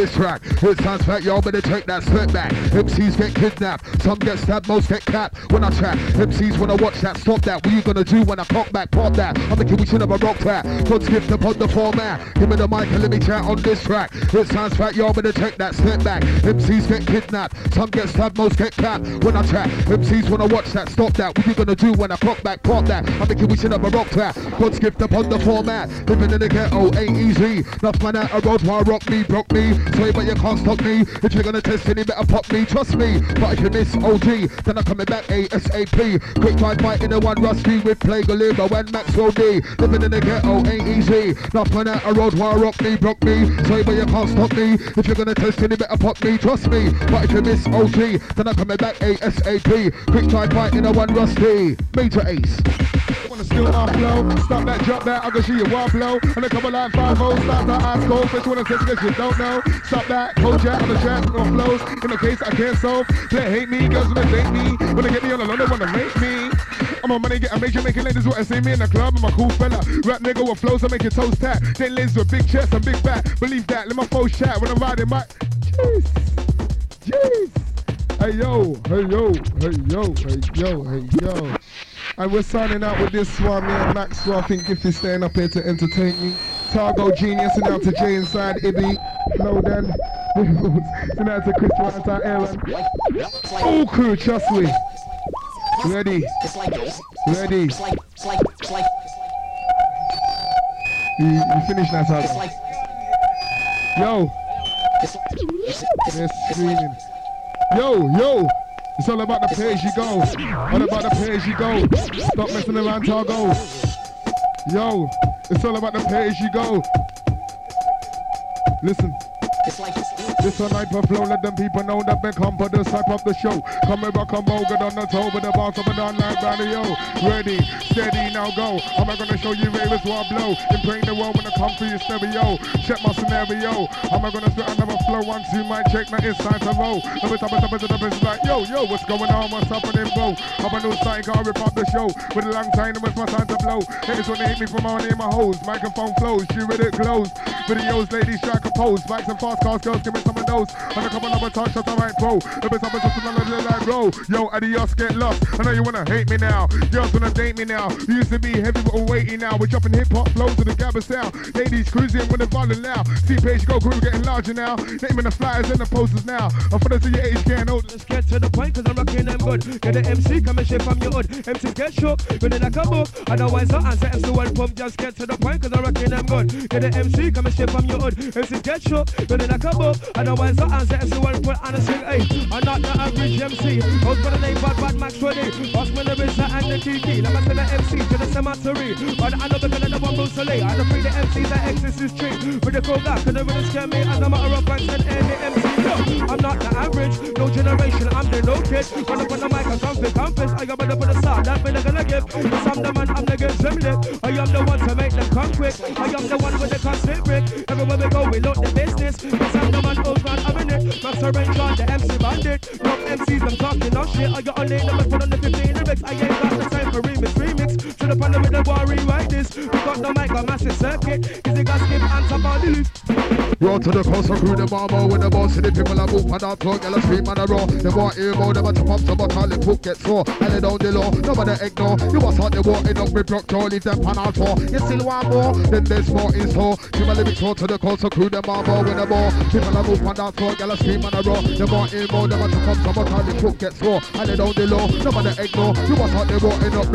This track. It sounds like y'all better take that step back. MCs get kidnapped, some get stabbed, most get capped. When I chat, MCs wanna watch that, stop that. What you gonna do when I cock back, pop that? I'm thinking we should have a rock that. God's gift upon the format. Give me the mic and let me chat on this track. It sounds like y'all better take that step back. MCs get kidnapped, some get stabbed, most get capped. When I chat, MCs wanna watch that, stop that. What you gonna do when I cock back, pop that? I'm thinking we should have a rock that. God's gift upon the format. Living in the ghetto ain't easy. Enough man out a road while rock me, broke me. Sorry, but you can't stop me. If you're gonna test any better pop me, trust me. But if you miss OG, then I'm coming back ASAP. Quick drive fight in the one rusty with play Galima when Maxwell D. Living in the ghetto ain't easy. Man out a road while rock me, broke me. Sorry, but you can't stop me. If you're gonna test any better pop me, trust me. But if you miss OG, then I'm coming back ASAP. Quick drive fight in the one rusty. Major Ace. Wanna steal my flow? Stop that, drop that, I'm gonna show you one blow. And a couple like five O's, stop that ice cold. First wanna test because you don't know. Stop that, cold jack on the track, no flows. In the case I can't solve. They hate me, girls wanna date me. They get me on the low, they wanna rape me. I'm on money, get a major, making ladies I see me in the club. I'm a cool fella. Rap nigga with flows, I make your toes tap. Then ladies with big chest and big back. Believe that, let my foes chat when I'm riding my. Jeez. Jeez. Hey yo, hey yo, hey yo, hey yo, hey yo. And we're signing out with this one, me and. I think if you're staying up here to entertain me. Targo Geeneus and out to Jay inside Ibby. Low then. and out to Chris and Aaron. All crew, trust me. Ready. Ready. You, you finished that, Targo? Yo. They're screaming. Yo, yo. It's all about the as you go. All about the as you go. Stop messing around, Targo. Yo, it's all about the as you go. Listen. This a night for flow, let them people know that they come for the side of the show. Come and rock a boga on the toe with the boss of a down like yo. Ready, steady, now go. Am I gonna show you ravers while I blow? Imprint the world when I come for your stereo. Check my scenario. Am I gonna spit another flow once you might check it's time to roll? Every time I step into the business like, yo, yo, what's going on? What's happening, bro? I'm a new style, can't rip up the show. With a long time, and it's my time to blow. Haters wanna hit me from on in my hose. Microphone flows, shoot with it closed. Videos, ladies, strike a pose. Bikes and fast cars, girls, give me of those. And a couple of touch shots, I might pro. Every time I just another like bro. Yo, adios, get lost. I know you wanna hate me now. Girls wanna date me now. You used to be heavy but weighty now. We're dropping hip hop flows to the gabba sound. Ladies cruising with the volume now. See page go crew getting larger now. Naming the flyers and the posters now. I'm for the your age getting old. Let's get to the point, cause I'm rocking them good. Get the MC, come and shake from your hood. MCs get shook, when like a book. Otherwise, I'll answer MC one pump. Just get to the point, cause I'm rocking them good. Get the MC, come and shake from your hood. MCs get shook, when like a book. Otherwise, I'll answer MC one pump. And I sing, hey, I'm not the average MC. I was gonna name Bad Bad Max Ready. Boss me the Rizza and the Kiki. Let me send the MC to the cemetery. But I know because of the one Bruce Lee. I don't free the MCs that exist is tree. With the cold and they really scare me. And I'm out of ranks and any MC. No, I'm not the average, no generation, I'm the no kid. Run up on the mic and confess, confess. I got better for the start, that me gonna give. Cause I'm the man, I'm the them lip. I am the one to make them come quick. I am the one with the constant brick. Everywhere we go, we load the business. Cause I'm the man not having it. Max Max arrange the MC bandit. From MCs, I'm talking no shit. I got on it, number put on the 15 lyrics. I ain't got the time for remix, remix. To the pan with the bar, rewrite this. We got no mic, a massive circuit. Is it got skip and top on the? Roll to the coast, crew the mama with the boss, the people are move and out, talk, yellow scream and a roll. The more emo, the better pump, so but all the book gets sore. And they down the low, nobody ignore. You must out the war, it up with Brock, Joe, leave them pan out for. You still want more, then there's more in store. Give a little to the coast, crew the mama with the ball. People are move and out, talk, yellow scream and a roll. The more emo, the better pump, so but all the book gets sore. And they the. You the war, it up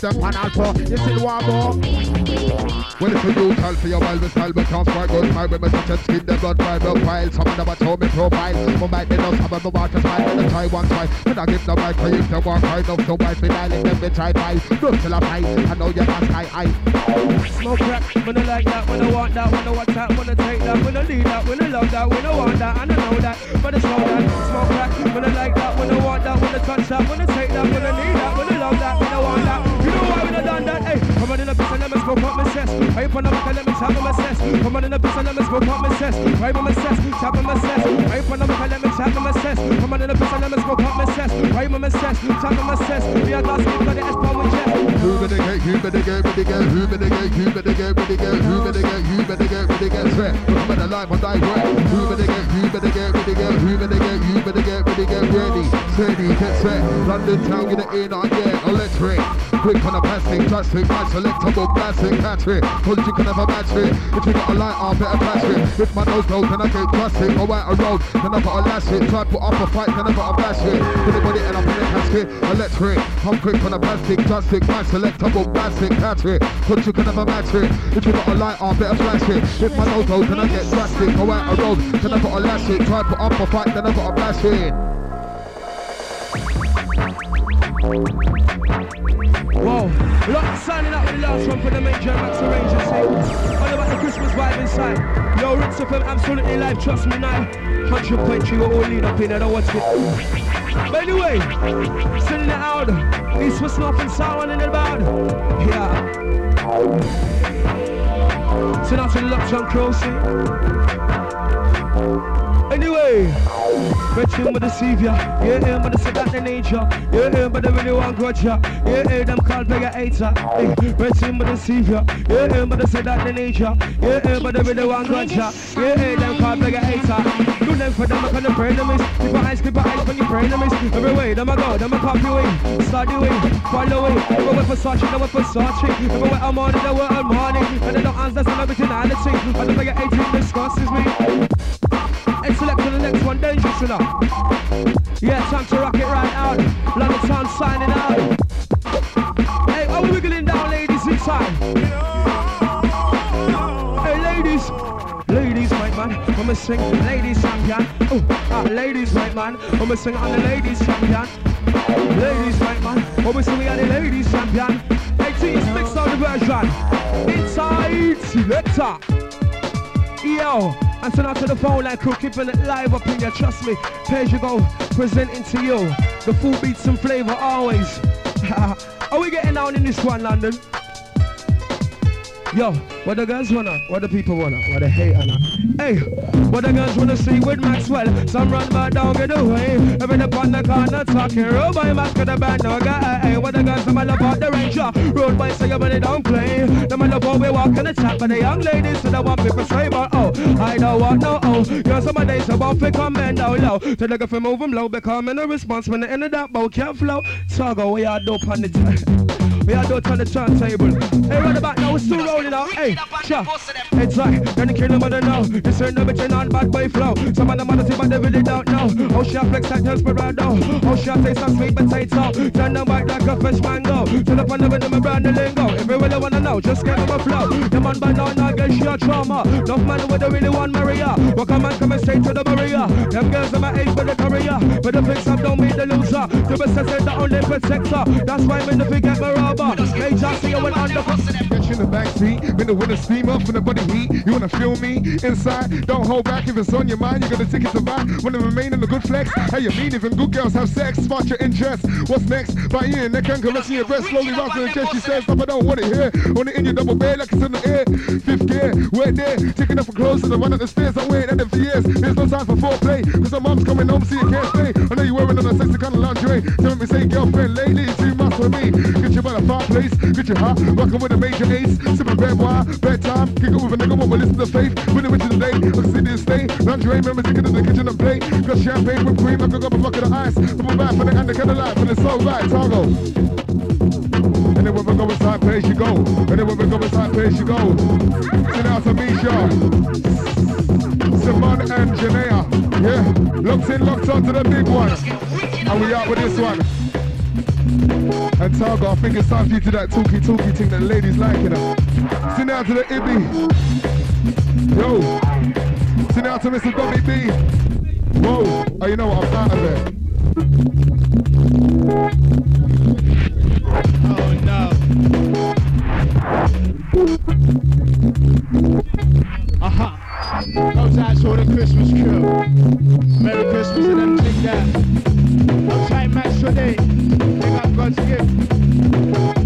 them pan out for. You still want more. Well, it's a you tell for your well, we style, but can't quite good. My women such skin, the blood, my real file. Some of them are told me profile. Who might be no some of them hide in the try one try. When I give the mic for you to walk right up, so why be dialing them, they try by. Look till I fight, I know you must I, I. Smoke crack, when I like that, when I want that, when I want that, when I take that, when I need that, when I love that, when I want that, and I know that, but it's not that. Smoke crack, when I like that, when I want that, when I touch that, when I take that, when I need that, when I love that, when I want that. You know why we done done that? Hey, come on in the and let me smoke up my cess. Right on the and let me tap on my cess. Come on in the and let me smoke up my cess. Right on my cess, tap on my cess. Right on the and let me tap on my cess. Come on in the and let me smoke up my cess. Right on my cess, tap on my cess. Me a glass, give got the S power with chest. Who better get, who better get, ready get, who better get, who better get, ready get, who better get, who better get, ready get, sweat. Who better live or die wet. Who better get, who better get, ready get, who better get, who better get, ready get, ready. Steady, get set. London town, get it in on, yeah, electric. Quick on a plastic, plastic, my selectable plastic, it. Cause you can never match it. If you got a light, I'll better flash it. If my nose goes, then I get plastic. Go out a road, then I gotta lash it. Try put up a fight, then I gotta bash it. Put the body and up in the casket. Electric, I'm quick on a plastic, plastic, my selectable plastic, it. Cause you can never match it. If you got a light, I'll better flash it. If my nose goes, then I get drastic. Go out a road, then I gotta lash it. Try put up a fight, then I gotta bash it. Whoa, look, signing up with the last one for the major Max Arranger see. All about the Christmas vibe inside. Yo, Rinse FM, absolutely live, trust me now. 100.3, what all lead up in, I don't watch it. But anyway, sending it out. East, west, north, and south, and in the bad. Yeah. Send out to the Lockdown Crow, see. Anyway, Rich him with the savior, yeah, him with the the nature, yeah, him but they really want grudge yeah, hey, them called player hater, hey, Rich him with the savior, yeah, him they that the nature, yeah, him but they really want grudge yeah, hey, them called player hater, do them for them, I can pray enemies, keep your eyes, keep your eyes when you pray enemies, every way, them I go, them I copy way, start the way, follow way, everywhere for Sachi, everywhere for Sachi, everywhere I'm on it, everywhere I'm on it, and they don't answer celebrityality, and the player 18 discusses me. Dangerous enough. Yeah, time to rock it right out. London Town signing out. Hey, are we wiggling down, ladies, inside? Hey, ladies. Ladies, right man, I'ma sing ladies champion. Oh, ah, ladies, right man, I'ma sing on the ladies champion. Ladies, right man, I'ma sing on the ladies champion. Hey, T, it's mixed out the version. Inside selector. Yo, and out to the phone like crew, keeping it live up in here, trust me. Pay As U Go, presenting to you the full beats and flavor always. Are we getting down in this one, London? Yo, what the girls wanna, what the people wanna, what the hate wanna. Hey, what the girls wanna see with Maxwell? Some run back down, get away. Every up on the corner talking, roll by back to the band, no guy. Uh, uh, hey, what the girls, them I love about the ranger. Road by say when they don't play. I love how we walk in the chat, but the young ladies, so they want people say, but oh, I don't want no oh. You're some of days about to come and down oh, low. So they go for move them low, becoming a response when the end of that boat can't flow. So go, we are dope on the time. We are doing on the turntable. Hey, right about now, we're still rolling out. Hey, cha. It's like, the killer mother now. This ain't no bitch on bad boy flow. Some of them other see, but they really don't know. How she flex like desperado. How she taste some sweet potato. Turn them white like a fresh mango. Turn up on the rhythm and brand the lingo. If you really wanna know, just get on my flow. The man by now, now get a trauma. Enough man with the really want Maria. Walk a man coming straight to the Maria. Them girls are my age for the career. But the fix up don't mean the loser. The best is the only protector. That's why me never get my rubber. Just see you went under. Get you in the backseat, been the winter steam up from the body heat. You wanna feel me inside? Don't hold back if it's on your mind. You got a ticket to buy. Wanna remain in the good flex? How you mean even good girls have sex? Spark your interest. What's next? By your neck and caressing your breast slowly rising the chest. She says, Stop, I don't want it here. It in your double bed like it's in the air. Fifth gear, we're there. Taking off her clothes and I run up the stairs. I'm waiting at them for years. There's no time for foreplay. Cause her mom's coming home, so you can't stay. I know you're wearing on a sexy kind of lingerie. Tell me, say, girlfriend, lately, too much for me. Get you by the fireplace, get you hot, rocking with a major ace. Sipping red wine, bedtime, kick it with a nigga we listen to faith. When the rich the day, can see this stay. Lingerie members taking in the kitchen and play. Got champagne with cream, I cook up a bucket of ice. A back for the end of life, and it's so right, Targo. And then when we go inside, place you go. And then when we go inside, place you go. Send out to Misha. Simon and Janea. Yeah, locked in, locked on to the big one. And we out with this one. And Targo, I think it's time for you to do that talky talky thing that ladies like, you know. Send out to the Ibby. Yo. Send out to Mr. Bobby B. Whoa. Oh, you know what? I'm out of there. Oh no. Out to all the Christmas crew. Merry Christmas and them thing that. Outside Max today. They got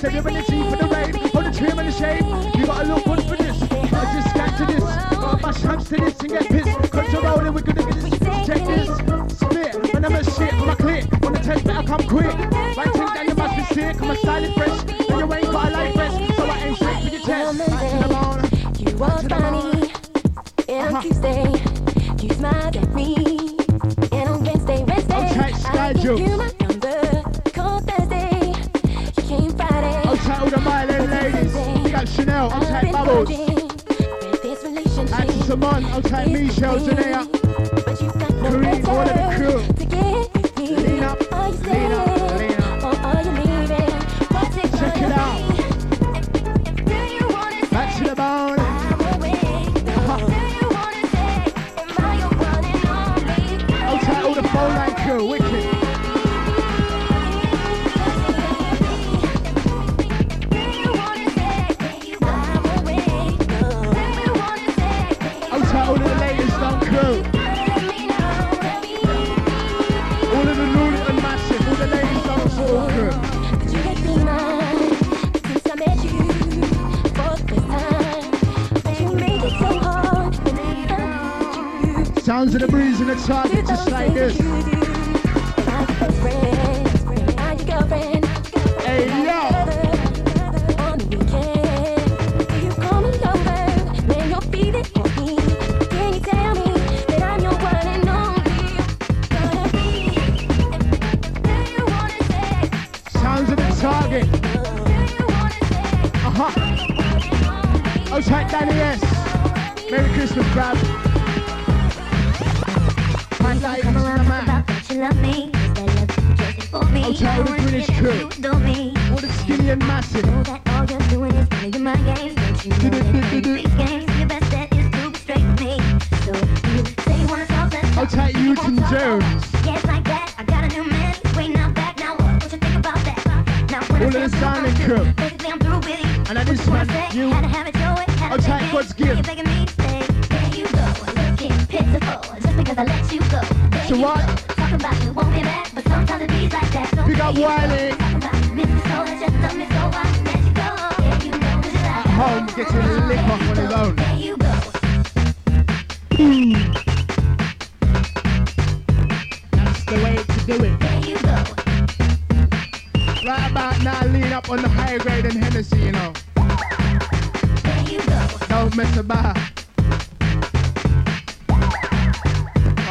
Save your energy for the rave. Hold the trim and the shade. You gotta look good for this. I just scat to this. Gotta mash hands to this and get pissed. Bubbles. This relationship. To Simon. Outside Michelle. Janea.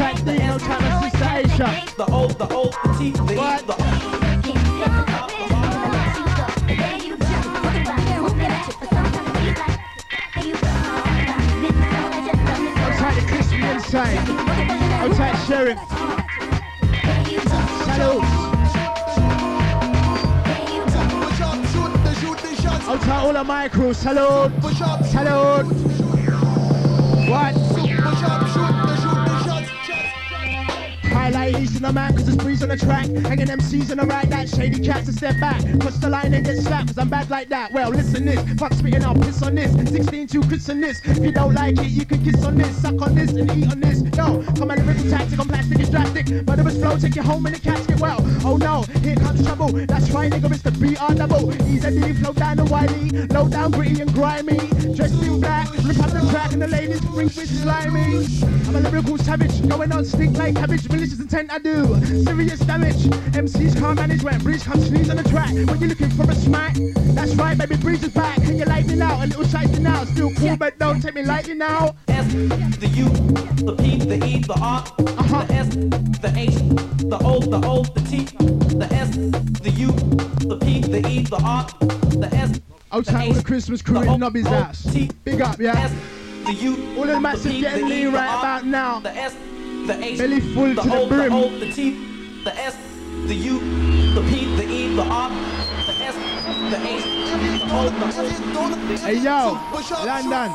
Outside Dean, outside my sister Aisha. The old, the old, the T, the What? the Outside the crispy inside. Outside Sheriff. Salute. Outside all of my crew. Salute. Salute. What? In the man, cause it's breeze on the track. Hanging MCs on the right, that shady cats to step back. Cross the line and get slapped, cause I'm bad like that. Well, listen this, fuck spitting out, piss on this. 16 to Chris on this. If you don't like it, you can kiss on this, suck on this, and eat on this. Yo, come on, lyrical tactic on plastic is drastic. But if it's flow, take you home in the casket. Well, oh no, here comes trouble. That's right, nigga, it's the BR double. Easy Flowdan the Wiley, low down gritty and grimy. Dressed in black, rip up the track, and the ladies bring fish slimy. I'm a lyrical savage, going on stink like cabbage. Malicious intent I do, serious damage. MCs can't manage when Breeze comes sneeze on the track. When you're looking for a smack, that's right, baby, Breeze is back. Can you like me now? A little shiesty now, still cool, but don't take me lightly now. S, the U, the P, the E, the R, Uh-huh. the S, the H, the O, the O, the T, the S, the U, the P, the E, the R, the S, Outside all the Christmas crew in Nobby's house. Big up, yeah. The U, All the massive P, getting the E, lean the right R, about now. The S, the H, Belly full the to the O, brim. the O, the T, the S, the U, the P, the E, the R, the S, the H, the O, the Hey yo, London.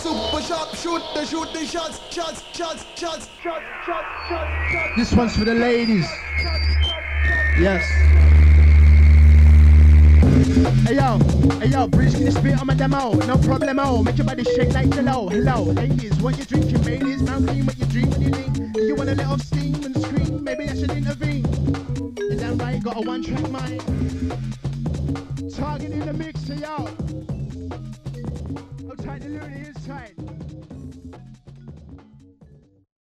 Super sharp, shoot the shoot the shots, shots, shots, shots, shots, shots, shots. This one's for the ladies. Yes. Hey yo, hey yo, Breeze, can spit on my demo? No problemo, oh. make your body shake like jello. Hello, ladies, what you drinking? Baileys, Mount Clean, what you dream when you lean? Do you wanna let off steam and scream? Maybe I should intervene. Is that right? Got a one track mind. Target in the mix, hey yo. Outside the loony inside.